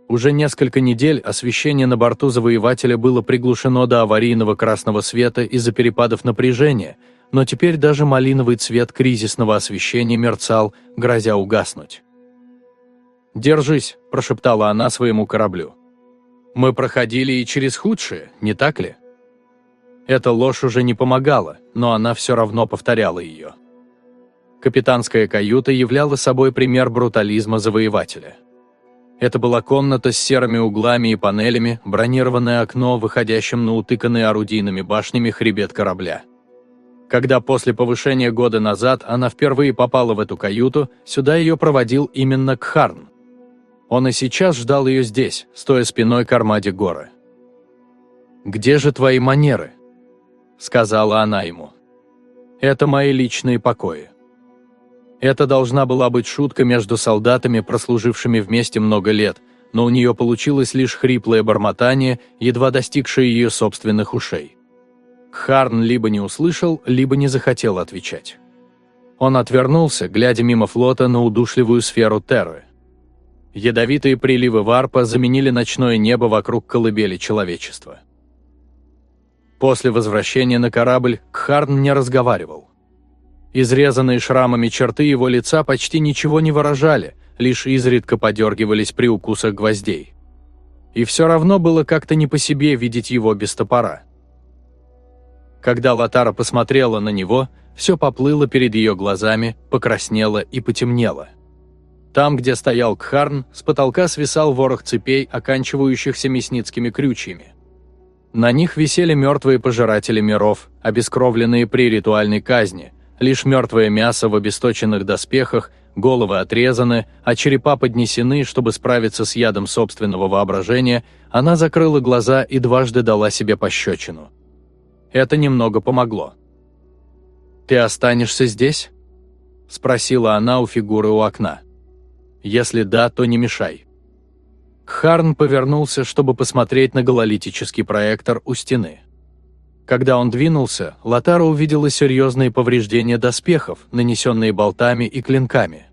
Speaker 1: Уже несколько недель освещение на борту завоевателя было приглушено до аварийного красного света из-за перепадов напряжения – но теперь даже малиновый цвет кризисного освещения мерцал, грозя угаснуть. «Держись», – прошептала она своему кораблю. «Мы проходили и через худшее, не так ли?» Эта ложь уже не помогала, но она все равно повторяла ее. Капитанская каюта являла собой пример брутализма завоевателя. Это была комната с серыми углами и панелями, бронированное окно, выходящим на утыканный орудийными башнями хребет корабля. Когда после повышения года назад она впервые попала в эту каюту, сюда ее проводил именно Кхарн. Он и сейчас ждал ее здесь, стоя спиной к армаде горы. «Где же твои манеры?» – сказала она ему. «Это мои личные покои». Это должна была быть шутка между солдатами, прослужившими вместе много лет, но у нее получилось лишь хриплое бормотание, едва достигшее ее собственных ушей. Харн либо не услышал, либо не захотел отвечать. Он отвернулся, глядя мимо флота на удушливую сферу Терры. Ядовитые приливы варпа заменили ночное небо вокруг колыбели человечества. После возвращения на корабль Кхарн не разговаривал. Изрезанные шрамами черты его лица почти ничего не выражали, лишь изредка подергивались при укусах гвоздей. И все равно было как-то не по себе видеть его без топора. Когда Латара посмотрела на него, все поплыло перед ее глазами, покраснело и потемнело. Там, где стоял Кхарн, с потолка свисал ворох цепей, оканчивающихся мясницкими крючьями. На них висели мертвые пожиратели миров, обескровленные при ритуальной казни, лишь мертвое мясо в обесточенных доспехах, головы отрезаны, а черепа поднесены, чтобы справиться с ядом собственного воображения, она закрыла глаза и дважды дала себе пощечину. Это немного помогло. «Ты останешься здесь?» – спросила она у фигуры у окна. «Если да, то не мешай». Харн повернулся, чтобы посмотреть на гололитический проектор у стены. Когда он двинулся, Латара увидела серьезные повреждения доспехов, нанесенные болтами и клинками.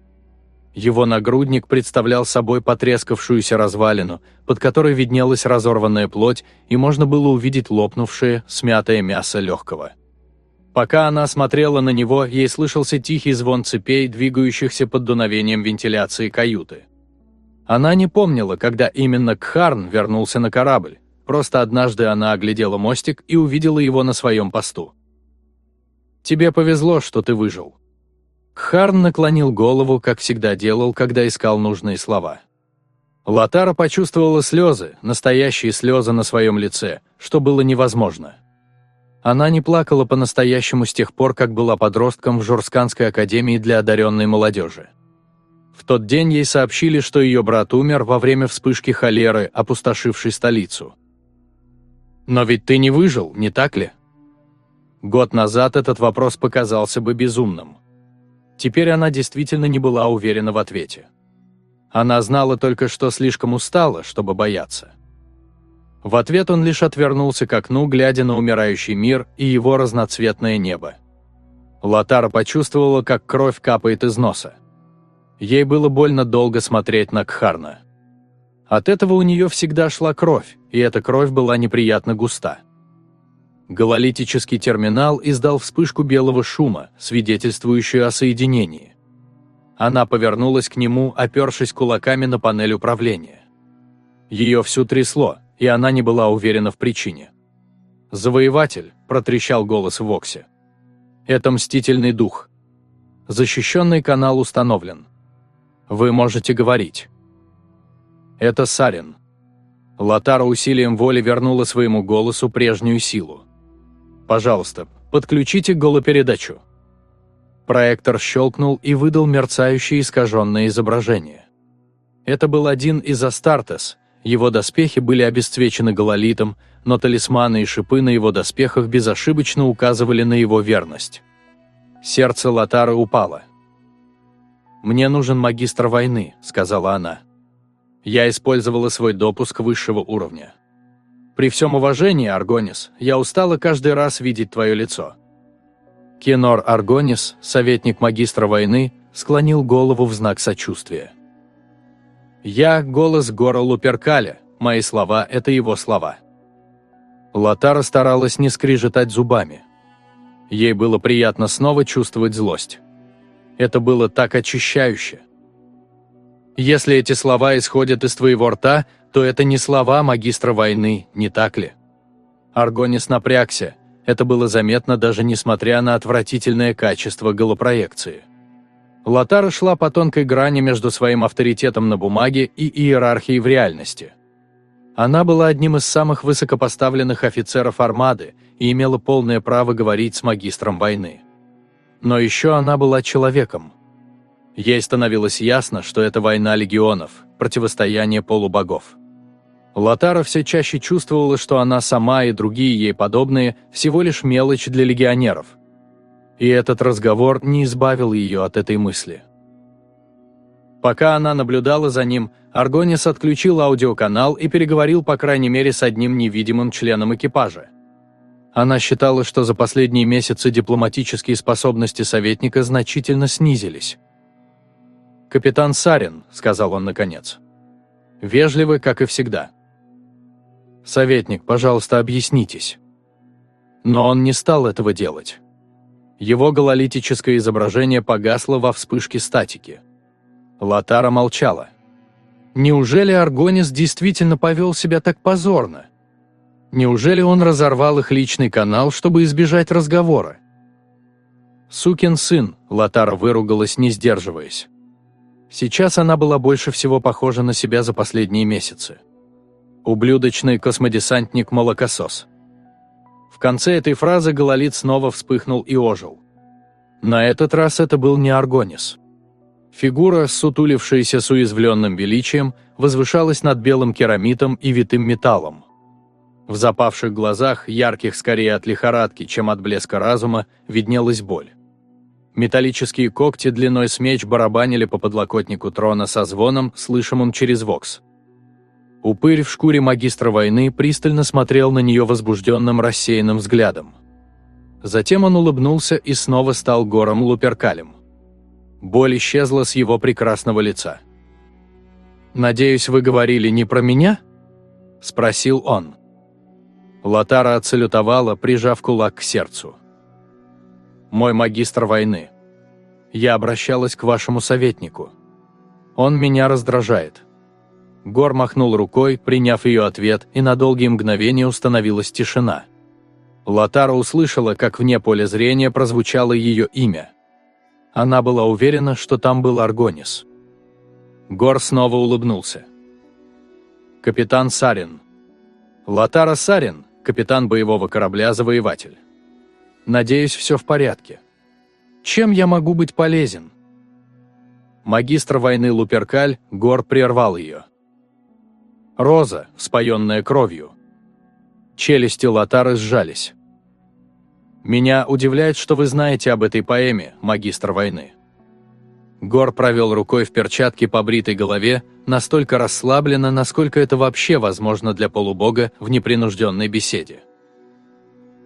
Speaker 1: Его нагрудник представлял собой потрескавшуюся развалину, под которой виднелась разорванная плоть, и можно было увидеть лопнувшее, смятое мясо легкого. Пока она смотрела на него, ей слышался тихий звон цепей, двигающихся под дуновением вентиляции каюты. Она не помнила, когда именно Кхарн вернулся на корабль. Просто однажды она оглядела мостик и увидела его на своем посту. «Тебе повезло, что ты выжил». Кхарн наклонил голову, как всегда делал, когда искал нужные слова. Латара почувствовала слезы, настоящие слезы на своем лице, что было невозможно. Она не плакала по-настоящему с тех пор, как была подростком в Журсканской академии для одаренной молодежи. В тот день ей сообщили, что ее брат умер во время вспышки холеры, опустошившей столицу. «Но ведь ты не выжил, не так ли?» Год назад этот вопрос показался бы безумным. Теперь она действительно не была уверена в ответе. Она знала только, что слишком устала, чтобы бояться. В ответ он лишь отвернулся к окну, глядя на умирающий мир и его разноцветное небо. Латара почувствовала, как кровь капает из носа. Ей было больно долго смотреть на Кхарна. От этого у нее всегда шла кровь, и эта кровь была неприятно густа. Гололитический терминал издал вспышку белого шума, свидетельствующую о соединении. Она повернулась к нему, опершись кулаками на панель управления. Ее всю трясло, и она не была уверена в причине. «Завоеватель», – протрещал голос в Оксе. «Это мстительный дух. Защищенный канал установлен. Вы можете говорить. Это Сарин. Латара усилием воли вернула своему голосу прежнюю силу. Пожалуйста, подключите голопередачу. Проектор щелкнул и выдал мерцающее искаженное изображение. Это был один из Астартес, его доспехи были обесцвечены гололитом, но талисманы и шипы на его доспехах безошибочно указывали на его верность. Сердце Латары упало – «Мне нужен магистр войны», — сказала она. Я использовала свой допуск высшего уровня. При всем уважении, Аргонис, я устала каждый раз видеть твое лицо. Кенор Аргонис, советник магистра войны, склонил голову в знак сочувствия. «Я – голос гора Луперкаля, мои слова – это его слова». Латара старалась не скрижетать зубами. Ей было приятно снова чувствовать злость. Это было так очищающе. Если эти слова исходят из твоего рта, то это не слова магистра войны, не так ли? Аргонис напрягся. это было заметно даже несмотря на отвратительное качество голопроекции. Латара шла по тонкой грани между своим авторитетом на бумаге и иерархией в реальности. Она была одним из самых высокопоставленных офицеров армады и имела полное право говорить с магистром войны. Но еще она была человеком. Ей становилось ясно, что это война легионов, противостояние полубогов. Латара все чаще чувствовала, что она сама и другие ей подобные всего лишь мелочь для легионеров. И этот разговор не избавил ее от этой мысли. Пока она наблюдала за ним, Аргонис отключил аудиоканал и переговорил по крайней мере с одним невидимым членом экипажа. Она считала, что за последние месяцы дипломатические способности советника значительно снизились. «Капитан Сарин», — сказал он наконец. «Вежливы, как и всегда». «Советник, пожалуйста, объяснитесь». Но он не стал этого делать. Его гололитическое изображение погасло во вспышке статики. Латара молчала. Неужели Аргонис действительно повел себя так позорно? Неужели он разорвал их личный канал, чтобы избежать разговора? «Сукин сын», — Латара выругалась, не сдерживаясь. Сейчас она была больше всего похожа на себя за последние месяцы ублюдочный космодесантник-молокосос. В конце этой фразы Гололит снова вспыхнул и ожил. На этот раз это был не Аргонис. Фигура, сутулившаяся с уязвленным величием, возвышалась над белым керамитом и витым металлом. В запавших глазах, ярких скорее от лихорадки, чем от блеска разума, виднелась боль. Металлические когти длиной с меч барабанили по подлокотнику трона со звоном, слышимым через вокс. Упырь в шкуре магистра войны пристально смотрел на нее возбужденным рассеянным взглядом. Затем он улыбнулся и снова стал гором Луперкалем. Боль исчезла с его прекрасного лица. «Надеюсь, вы говорили не про меня?» – спросил он. Латара отсалютовала, прижав кулак к сердцу. «Мой магистр войны. Я обращалась к вашему советнику. Он меня раздражает. Гор махнул рукой, приняв ее ответ, и на долгие мгновения установилась тишина. Латара услышала, как вне поля зрения прозвучало ее имя. Она была уверена, что там был Аргонис. Гор снова улыбнулся. «Капитан Сарин». «Латара Сарин, капитан боевого корабля «Завоеватель». Надеюсь, все в порядке. Чем я могу быть полезен?» Магистр войны Луперкаль, Гор прервал ее. Роза, споенная кровью. Челюсти Лотары сжались. «Меня удивляет, что вы знаете об этой поэме, магистр войны». Гор провел рукой в перчатке по бритой голове, настолько расслабленно, насколько это вообще возможно для полубога в непринужденной беседе.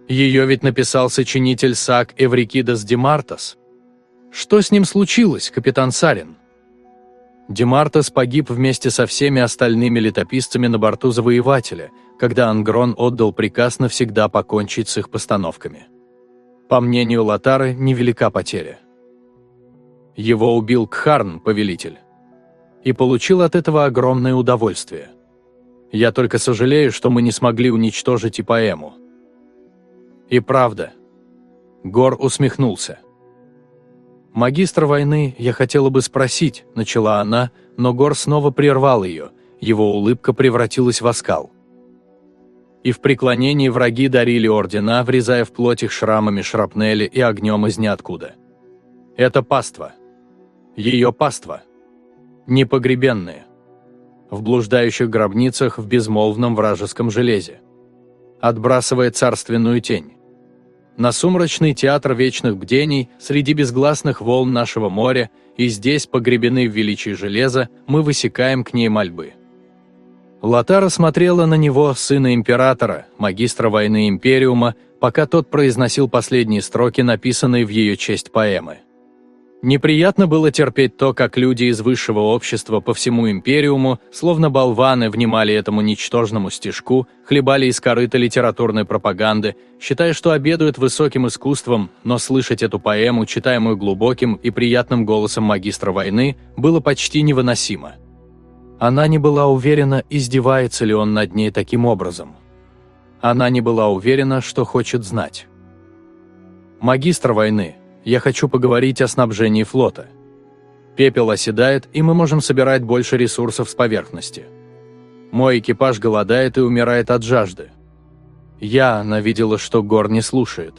Speaker 1: Ее ведь написал сочинитель Сак Эврикидас Демартас. Что с ним случилось, капитан Сарин? Демартес погиб вместе со всеми остальными летописцами на борту Завоевателя, когда Ангрон отдал приказ навсегда покончить с их постановками. По мнению Латары, невелика потеря. Его убил Кхарн, повелитель. И получил от этого огромное удовольствие. Я только сожалею, что мы не смогли уничтожить и поэму. И правда. Гор усмехнулся. «Магистр войны, я хотела бы спросить», – начала она, но Гор снова прервал ее, его улыбка превратилась в оскал. И в преклонении враги дарили ордена, врезая в плоть их шрамами шрапнели и огнем из ниоткуда. Это паства. Ее паства. Непогребенные. В блуждающих гробницах в безмолвном вражеском железе. Отбрасывая царственную тень на сумрачный театр вечных бдений среди безгласных волн нашего моря, и здесь, погребены в величии железа, мы высекаем к ней мольбы. Латара смотрела на него, сына императора, магистра войны Империума, пока тот произносил последние строки, написанные в ее честь поэмы. Неприятно было терпеть то, как люди из высшего общества по всему империуму, словно болваны, внимали этому ничтожному стишку, хлебали из корыта литературной пропаганды, считая, что обедают высоким искусством, но слышать эту поэму, читаемую глубоким и приятным голосом магистра войны, было почти невыносимо. Она не была уверена, издевается ли он над ней таким образом. Она не была уверена, что хочет знать. «Магистр войны, я хочу поговорить о снабжении флота. Пепел оседает, и мы можем собирать больше ресурсов с поверхности. Мой экипаж голодает и умирает от жажды. Я, она видела, что Гор не слушает.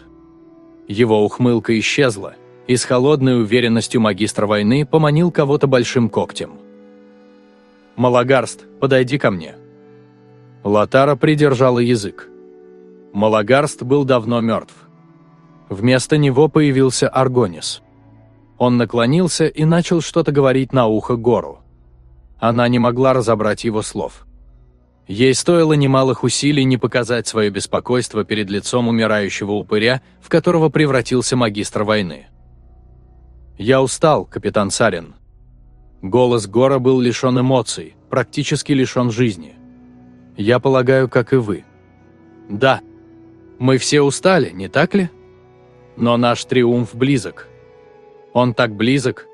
Speaker 1: Его ухмылка исчезла, и с холодной уверенностью магистра войны поманил кого-то большим когтем. «Малагарст, подойди ко мне». Латара придержала язык. Малагарст был давно мертв. Вместо него появился Аргонис. Он наклонился и начал что-то говорить на ухо Гору. Она не могла разобрать его слов. Ей стоило немалых усилий не показать свое беспокойство перед лицом умирающего упыря, в которого превратился магистр войны. «Я устал, капитан Сарин». Голос Гора был лишен эмоций, практически лишен жизни. «Я полагаю, как и вы». «Да. Мы все устали, не так ли? Но наш триумф близок. Он так близок.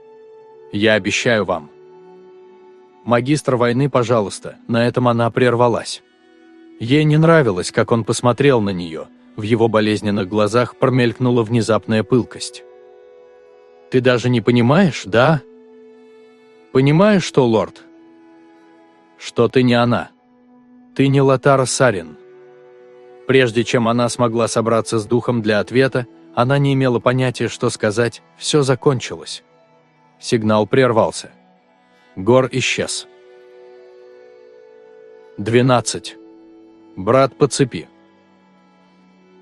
Speaker 1: Я обещаю вам». «Магистр войны, пожалуйста», на этом она прервалась. Ей не нравилось, как он посмотрел на нее, в его болезненных глазах промелькнула внезапная пылкость. «Ты даже не понимаешь, да?» «Понимаешь, что, лорд?» «Что ты не она. Ты не Латара Сарин». Прежде чем она смогла собраться с духом для ответа, она не имела понятия, что сказать, все закончилось. Сигнал прервался. Гор исчез. 12. Брат по цепи.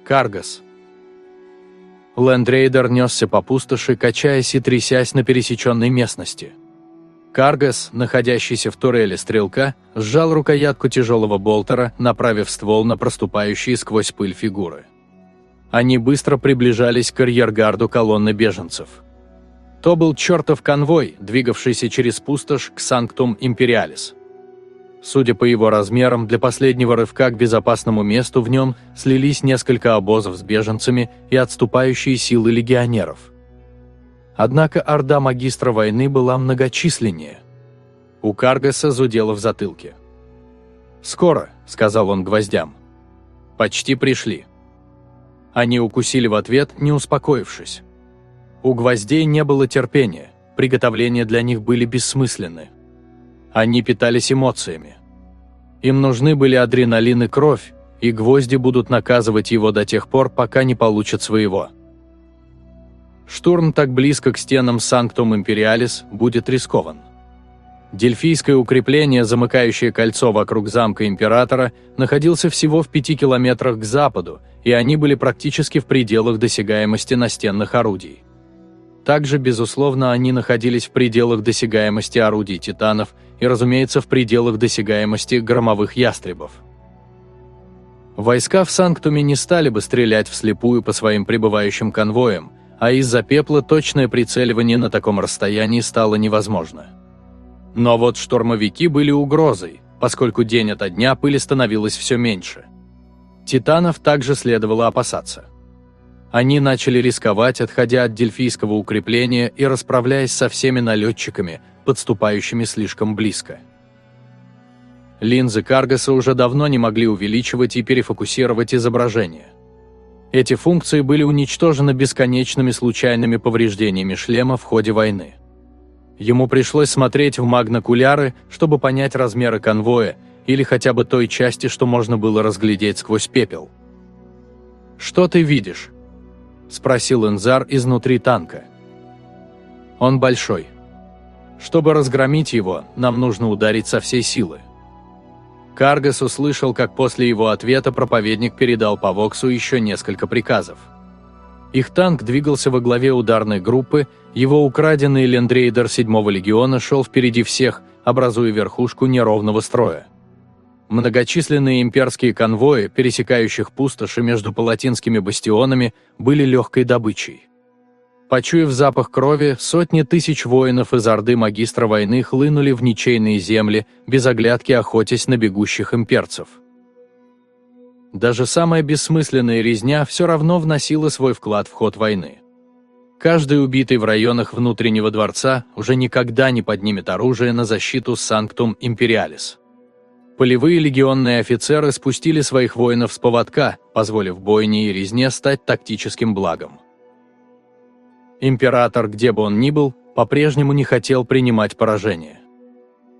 Speaker 1: Каргас. Лендрейдер несся по пустоши, качаясь и трясясь на пересеченной местности. Каргас, находящийся в туреле стрелка, сжал рукоятку тяжелого болтера, направив ствол на проступающие сквозь пыль фигуры. Они быстро приближались к карьергарду колонны беженцев. То был чертов конвой, двигавшийся через пустошь к Санктум Империалис. Судя по его размерам, для последнего рывка к безопасному месту в нем слились несколько обозов с беженцами и отступающие силы легионеров. Однако орда магистра войны была многочисленнее. У Каргаса зудело в затылке. «Скоро», — сказал он гвоздям. «Почти пришли». Они укусили в ответ, не успокоившись. У гвоздей не было терпения, приготовления для них были бессмысленны. Они питались эмоциями. Им нужны были адреналин и кровь, и гвозди будут наказывать его до тех пор, пока не получат своего. Штурм так близко к стенам Санктум Империалис будет рискован. Дельфийское укрепление, замыкающее кольцо вокруг замка Императора, находился всего в пяти километрах к западу, и они были практически в пределах досягаемости настенных орудий. Также, безусловно, они находились в пределах досягаемости орудий титанов и, разумеется, в пределах досягаемости громовых ястребов. Войска в Санктуме не стали бы стрелять вслепую по своим прибывающим конвоям, а из-за пепла точное прицеливание на таком расстоянии стало невозможно. Но вот штурмовики были угрозой, поскольку день ото дня пыли становилось все меньше. Титанов также следовало опасаться. Они начали рисковать, отходя от дельфийского укрепления и расправляясь со всеми налетчиками, подступающими слишком близко. Линзы Каргаса уже давно не могли увеличивать и перефокусировать изображение. Эти функции были уничтожены бесконечными случайными повреждениями шлема в ходе войны. Ему пришлось смотреть в магнокуляры, чтобы понять размеры конвоя или хотя бы той части, что можно было разглядеть сквозь пепел. «Что ты видишь?» – спросил Инзар изнутри танка. «Он большой. Чтобы разгромить его, нам нужно ударить со всей силы». Каргас услышал, как после его ответа проповедник передал по Воксу еще несколько приказов. Их танк двигался во главе ударной группы, его украденный лендрейдер 7-го легиона шел впереди всех, образуя верхушку неровного строя. Многочисленные имперские конвои, пересекающих пустоши между палатинскими бастионами, были легкой добычей. Почуяв запах крови, сотни тысяч воинов из Орды Магистра войны хлынули в ничейные земли, без оглядки охотясь на бегущих имперцев. Даже самая бессмысленная резня все равно вносила свой вклад в ход войны. Каждый убитый в районах внутреннего дворца уже никогда не поднимет оружие на защиту Санктум Империалис. Полевые легионные офицеры спустили своих воинов с поводка, позволив бойне и резне стать тактическим благом. Император, где бы он ни был, по-прежнему не хотел принимать поражение.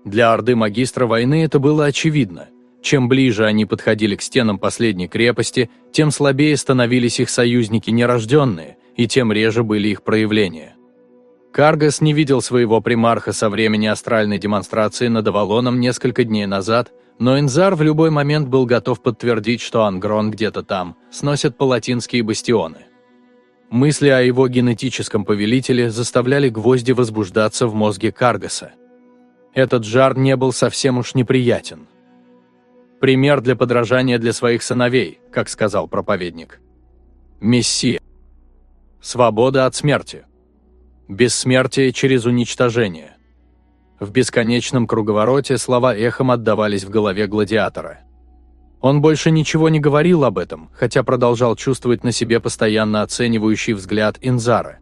Speaker 1: Для Орды Магистра войны это было очевидно. Чем ближе они подходили к стенам последней крепости, тем слабее становились их союзники нерожденные, и тем реже были их проявления. Каргас не видел своего примарха со времени астральной демонстрации над Авалоном несколько дней назад, но Инзар в любой момент был готов подтвердить, что Ангрон где-то там, сносят палатинские бастионы. Мысли о его генетическом повелителе заставляли гвозди возбуждаться в мозге Каргаса. Этот жар не был совсем уж неприятен. Пример для подражания для своих сыновей, как сказал проповедник. Мессия. Свобода от смерти. Бессмертие через уничтожение. В бесконечном круговороте слова эхом отдавались в голове гладиатора. Он больше ничего не говорил об этом, хотя продолжал чувствовать на себе постоянно оценивающий взгляд Инзара.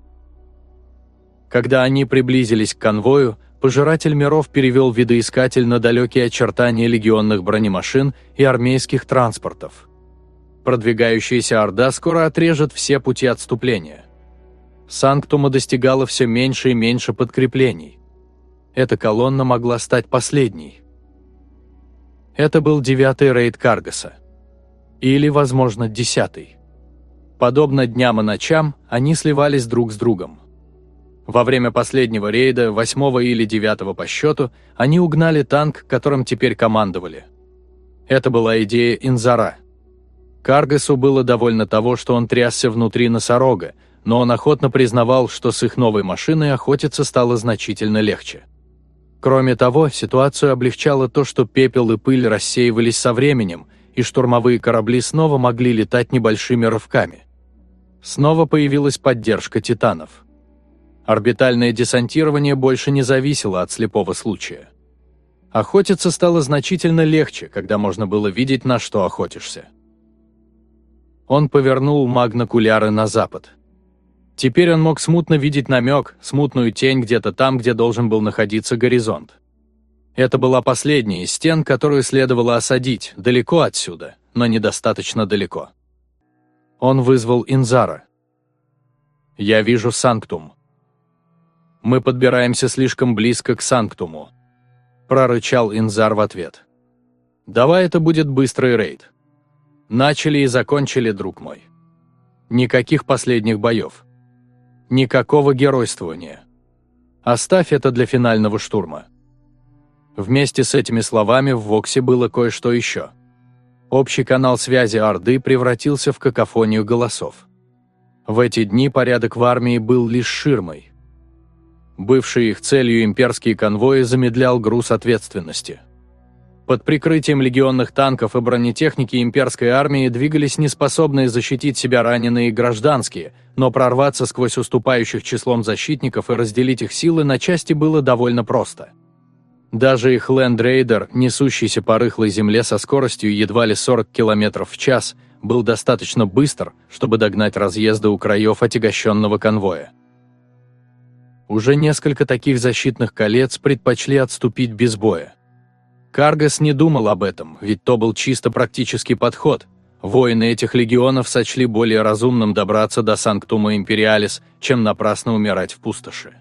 Speaker 1: Когда они приблизились к конвою, Пожиратель миров перевел видоискатель на далекие очертания легионных бронемашин и армейских транспортов. Продвигающаяся Орда скоро отрежет все пути отступления. Санктума достигала все меньше и меньше подкреплений. Эта колонна могла стать последней. Это был девятый рейд Каргаса. Или, возможно, десятый. Подобно дням и ночам, они сливались друг с другом. Во время последнего рейда, восьмого или девятого по счету, они угнали танк, которым теперь командовали. Это была идея Инзара. Каргасу было довольно того, что он трясся внутри носорога, но он охотно признавал, что с их новой машиной охотиться стало значительно легче. Кроме того, ситуацию облегчало то, что пепел и пыль рассеивались со временем, и штурмовые корабли снова могли летать небольшими рывками. Снова появилась поддержка «Титанов». Орбитальное десантирование больше не зависело от слепого случая. Охотиться стало значительно легче, когда можно было видеть, на что охотишься. Он повернул магнокуляры на запад. Теперь он мог смутно видеть намек, смутную тень где-то там, где должен был находиться горизонт. Это была последняя из стен, которую следовало осадить, далеко отсюда, но недостаточно далеко. Он вызвал Инзара. «Я вижу Санктум», мы подбираемся слишком близко к Санктуму», – прорычал Инзар в ответ. «Давай это будет быстрый рейд. Начали и закончили, друг мой. Никаких последних боев. Никакого геройствования. Оставь это для финального штурма». Вместе с этими словами в Воксе было кое-что еще. Общий канал связи Орды превратился в какофонию голосов. В эти дни порядок в армии был лишь ширмой – Бывший их целью имперский конвой замедлял груз ответственности. Под прикрытием легионных танков и бронетехники имперской армии двигались неспособные защитить себя раненые гражданские, но прорваться сквозь уступающих числом защитников и разделить их силы на части было довольно просто. Даже их лендрейдер, несущийся по рыхлой земле со скоростью едва ли 40 км в час, был достаточно быстр, чтобы догнать разъезды у краев отягощенного конвоя. Уже несколько таких защитных колец предпочли отступить без боя. Каргас не думал об этом, ведь то был чисто практический подход. Воины этих легионов сочли более разумным добраться до Санктума Империалис, чем напрасно умирать в пустоши.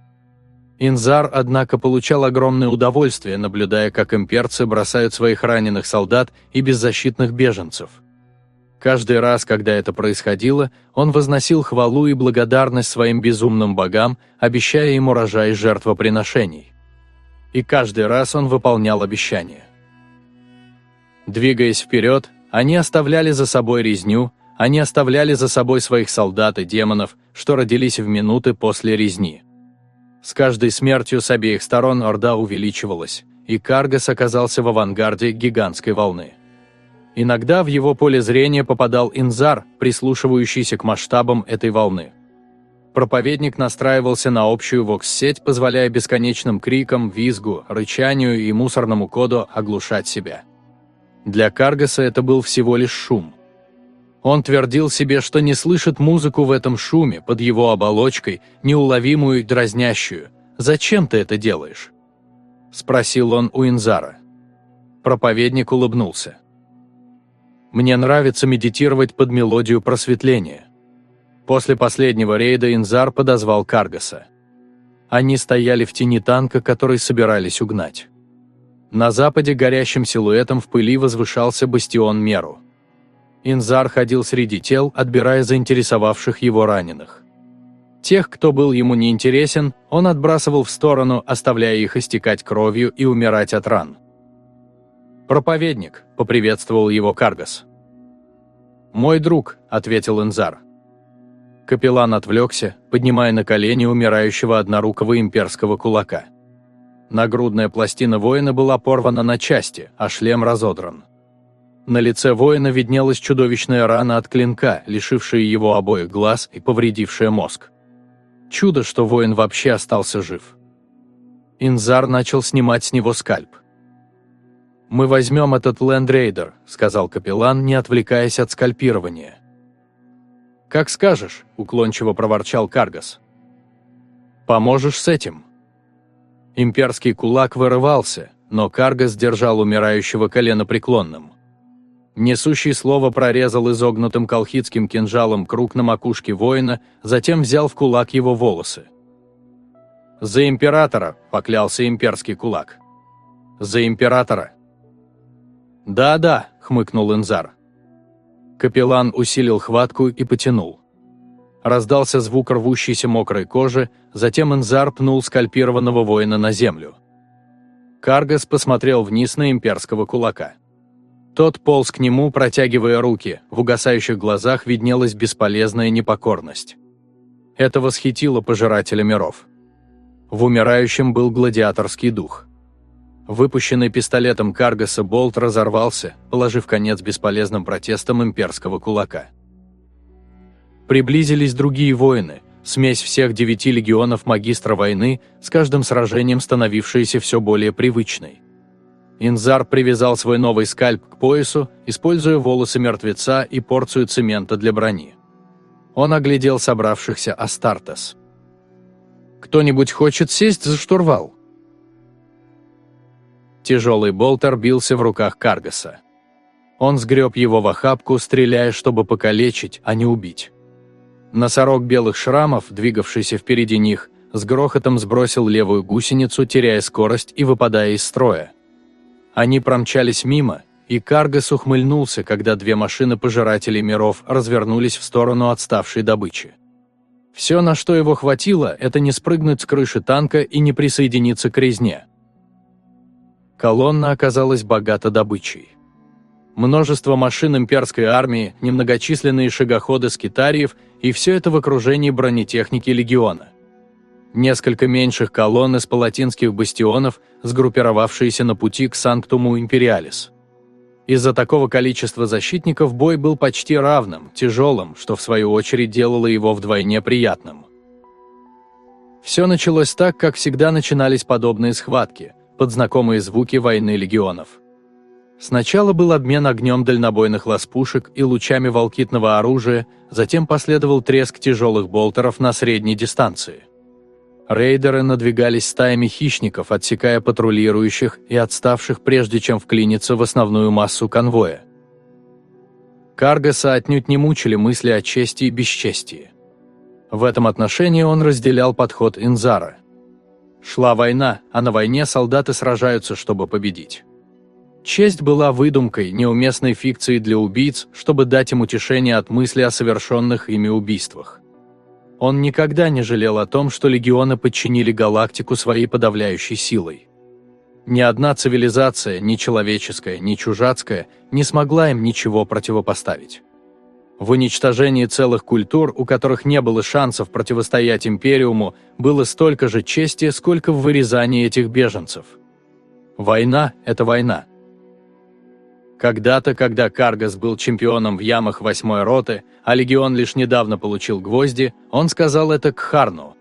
Speaker 1: Инзар, однако, получал огромное удовольствие, наблюдая, как имперцы бросают своих раненых солдат и беззащитных беженцев – Каждый раз, когда это происходило, он возносил хвалу и благодарность своим безумным богам, обещая им урожай жертвоприношений. И каждый раз он выполнял обещание. Двигаясь вперед, они оставляли за собой резню, они оставляли за собой своих солдат и демонов, что родились в минуты после резни. С каждой смертью с обеих сторон Орда увеличивалась, и Каргас оказался в авангарде гигантской волны. Иногда в его поле зрения попадал Инзар, прислушивающийся к масштабам этой волны. Проповедник настраивался на общую вокс-сеть, позволяя бесконечным крикам, визгу, рычанию и мусорному коду оглушать себя. Для Каргаса это был всего лишь шум. Он твердил себе, что не слышит музыку в этом шуме, под его оболочкой, неуловимую и дразнящую. «Зачем ты это делаешь?» – спросил он у Инзара. Проповедник улыбнулся. Мне нравится медитировать под мелодию просветления. После последнего рейда Инзар подозвал Каргаса. Они стояли в тени танка, который собирались угнать. На западе горящим силуэтом в пыли возвышался бастион Меру. Инзар ходил среди тел, отбирая заинтересовавших его раненых. Тех, кто был ему неинтересен, он отбрасывал в сторону, оставляя их истекать кровью и умирать от ран. «Проповедник», — поприветствовал его Каргас. «Мой друг», — ответил Инзар. Капеллан отвлекся, поднимая на колени умирающего однорукого имперского кулака. Нагрудная пластина воина была порвана на части, а шлем разодран. На лице воина виднелась чудовищная рана от клинка, лишившая его обоих глаз и повредившая мозг. Чудо, что воин вообще остался жив. Инзар начал снимать с него скальп. «Мы возьмем этот лендрейдер», — сказал капеллан, не отвлекаясь от скальпирования. «Как скажешь», — уклончиво проворчал Каргас. «Поможешь с этим?» Имперский кулак вырывался, но Каргас держал умирающего колено преклонным. Несущий слово прорезал изогнутым колхидским кинжалом круг на макушке воина, затем взял в кулак его волосы. «За императора!» – поклялся имперский кулак. «За императора!» «Да-да», – хмыкнул Инзар. Капеллан усилил хватку и потянул. Раздался звук рвущейся мокрой кожи, затем Инзар пнул скальпированного воина на землю. Каргас посмотрел вниз на имперского кулака. Тот полз к нему, протягивая руки, в угасающих глазах виднелась бесполезная непокорность. Это восхитило пожирателя миров. В умирающем был гладиаторский дух. Выпущенный пистолетом Каргаса болт разорвался, положив конец бесполезным протестам имперского кулака. Приблизились другие воины, смесь всех девяти легионов магистра войны, с каждым сражением становившаяся все более привычной. Инзар привязал свой новый скальп к поясу, используя волосы мертвеца и порцию цемента для брони. Он оглядел собравшихся Астартес. «Кто-нибудь хочет сесть за штурвал?» Тяжелый болтер бился в руках Каргаса. Он сгреб его в охапку, стреляя, чтобы покалечить, а не убить. Носорог белых шрамов, двигавшийся впереди них, с грохотом сбросил левую гусеницу, теряя скорость и выпадая из строя. Они промчались мимо, и Каргас ухмыльнулся, когда две машины пожирателей миров развернулись в сторону отставшей добычи. Все, на что его хватило, это не спрыгнуть с крыши танка и не присоединиться к резне. Колонна оказалась богата добычей. Множество машин имперской армии, немногочисленные шагоходы скитариев и все это в окружении бронетехники легиона – несколько меньших колонн из палатинских бастионов, сгруппировавшиеся на пути к Санктуму Империалис. Из-за такого количества защитников бой был почти равным, тяжелым, что в свою очередь делало его вдвойне приятным. Все началось так, как всегда начинались подобные схватки, под знакомые звуки войны легионов. Сначала был обмен огнем дальнобойных ласпушек и лучами волкитного оружия, затем последовал треск тяжелых болтеров на средней дистанции. Рейдеры надвигались стаями хищников, отсекая патрулирующих и отставших, прежде чем вклиниться в основную массу конвоя. Каргаса отнюдь не мучили мысли о чести и бесчестии. В этом отношении он разделял подход Инзара. Шла война, а на войне солдаты сражаются, чтобы победить. Честь была выдумкой, неуместной фикцией для убийц, чтобы дать им утешение от мысли о совершенных ими убийствах. Он никогда не жалел о том, что легионы подчинили галактику своей подавляющей силой. Ни одна цивилизация, ни человеческая, ни чужацкая, не смогла им ничего противопоставить. В уничтожении целых культур, у которых не было шансов противостоять Империуму, было столько же чести, сколько в вырезании этих беженцев. Война – это война. Когда-то, когда Каргас был чемпионом в ямах восьмой роты, а легион лишь недавно получил гвозди, он сказал это к Харну.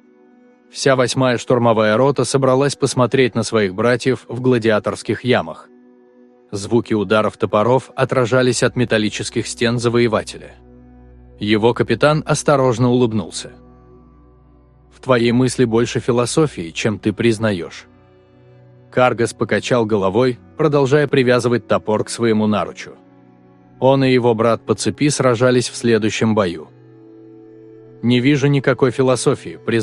Speaker 1: Вся восьмая штурмовая рота собралась посмотреть на своих братьев в гладиаторских ямах. Звуки ударов топоров отражались от металлических стен завоевателя. Его капитан осторожно улыбнулся. «В твоей мысли больше философии, чем ты признаешь». Каргас покачал головой, продолжая привязывать топор к своему наручу. Он и его брат по цепи сражались в следующем бою. «Не вижу никакой философии»,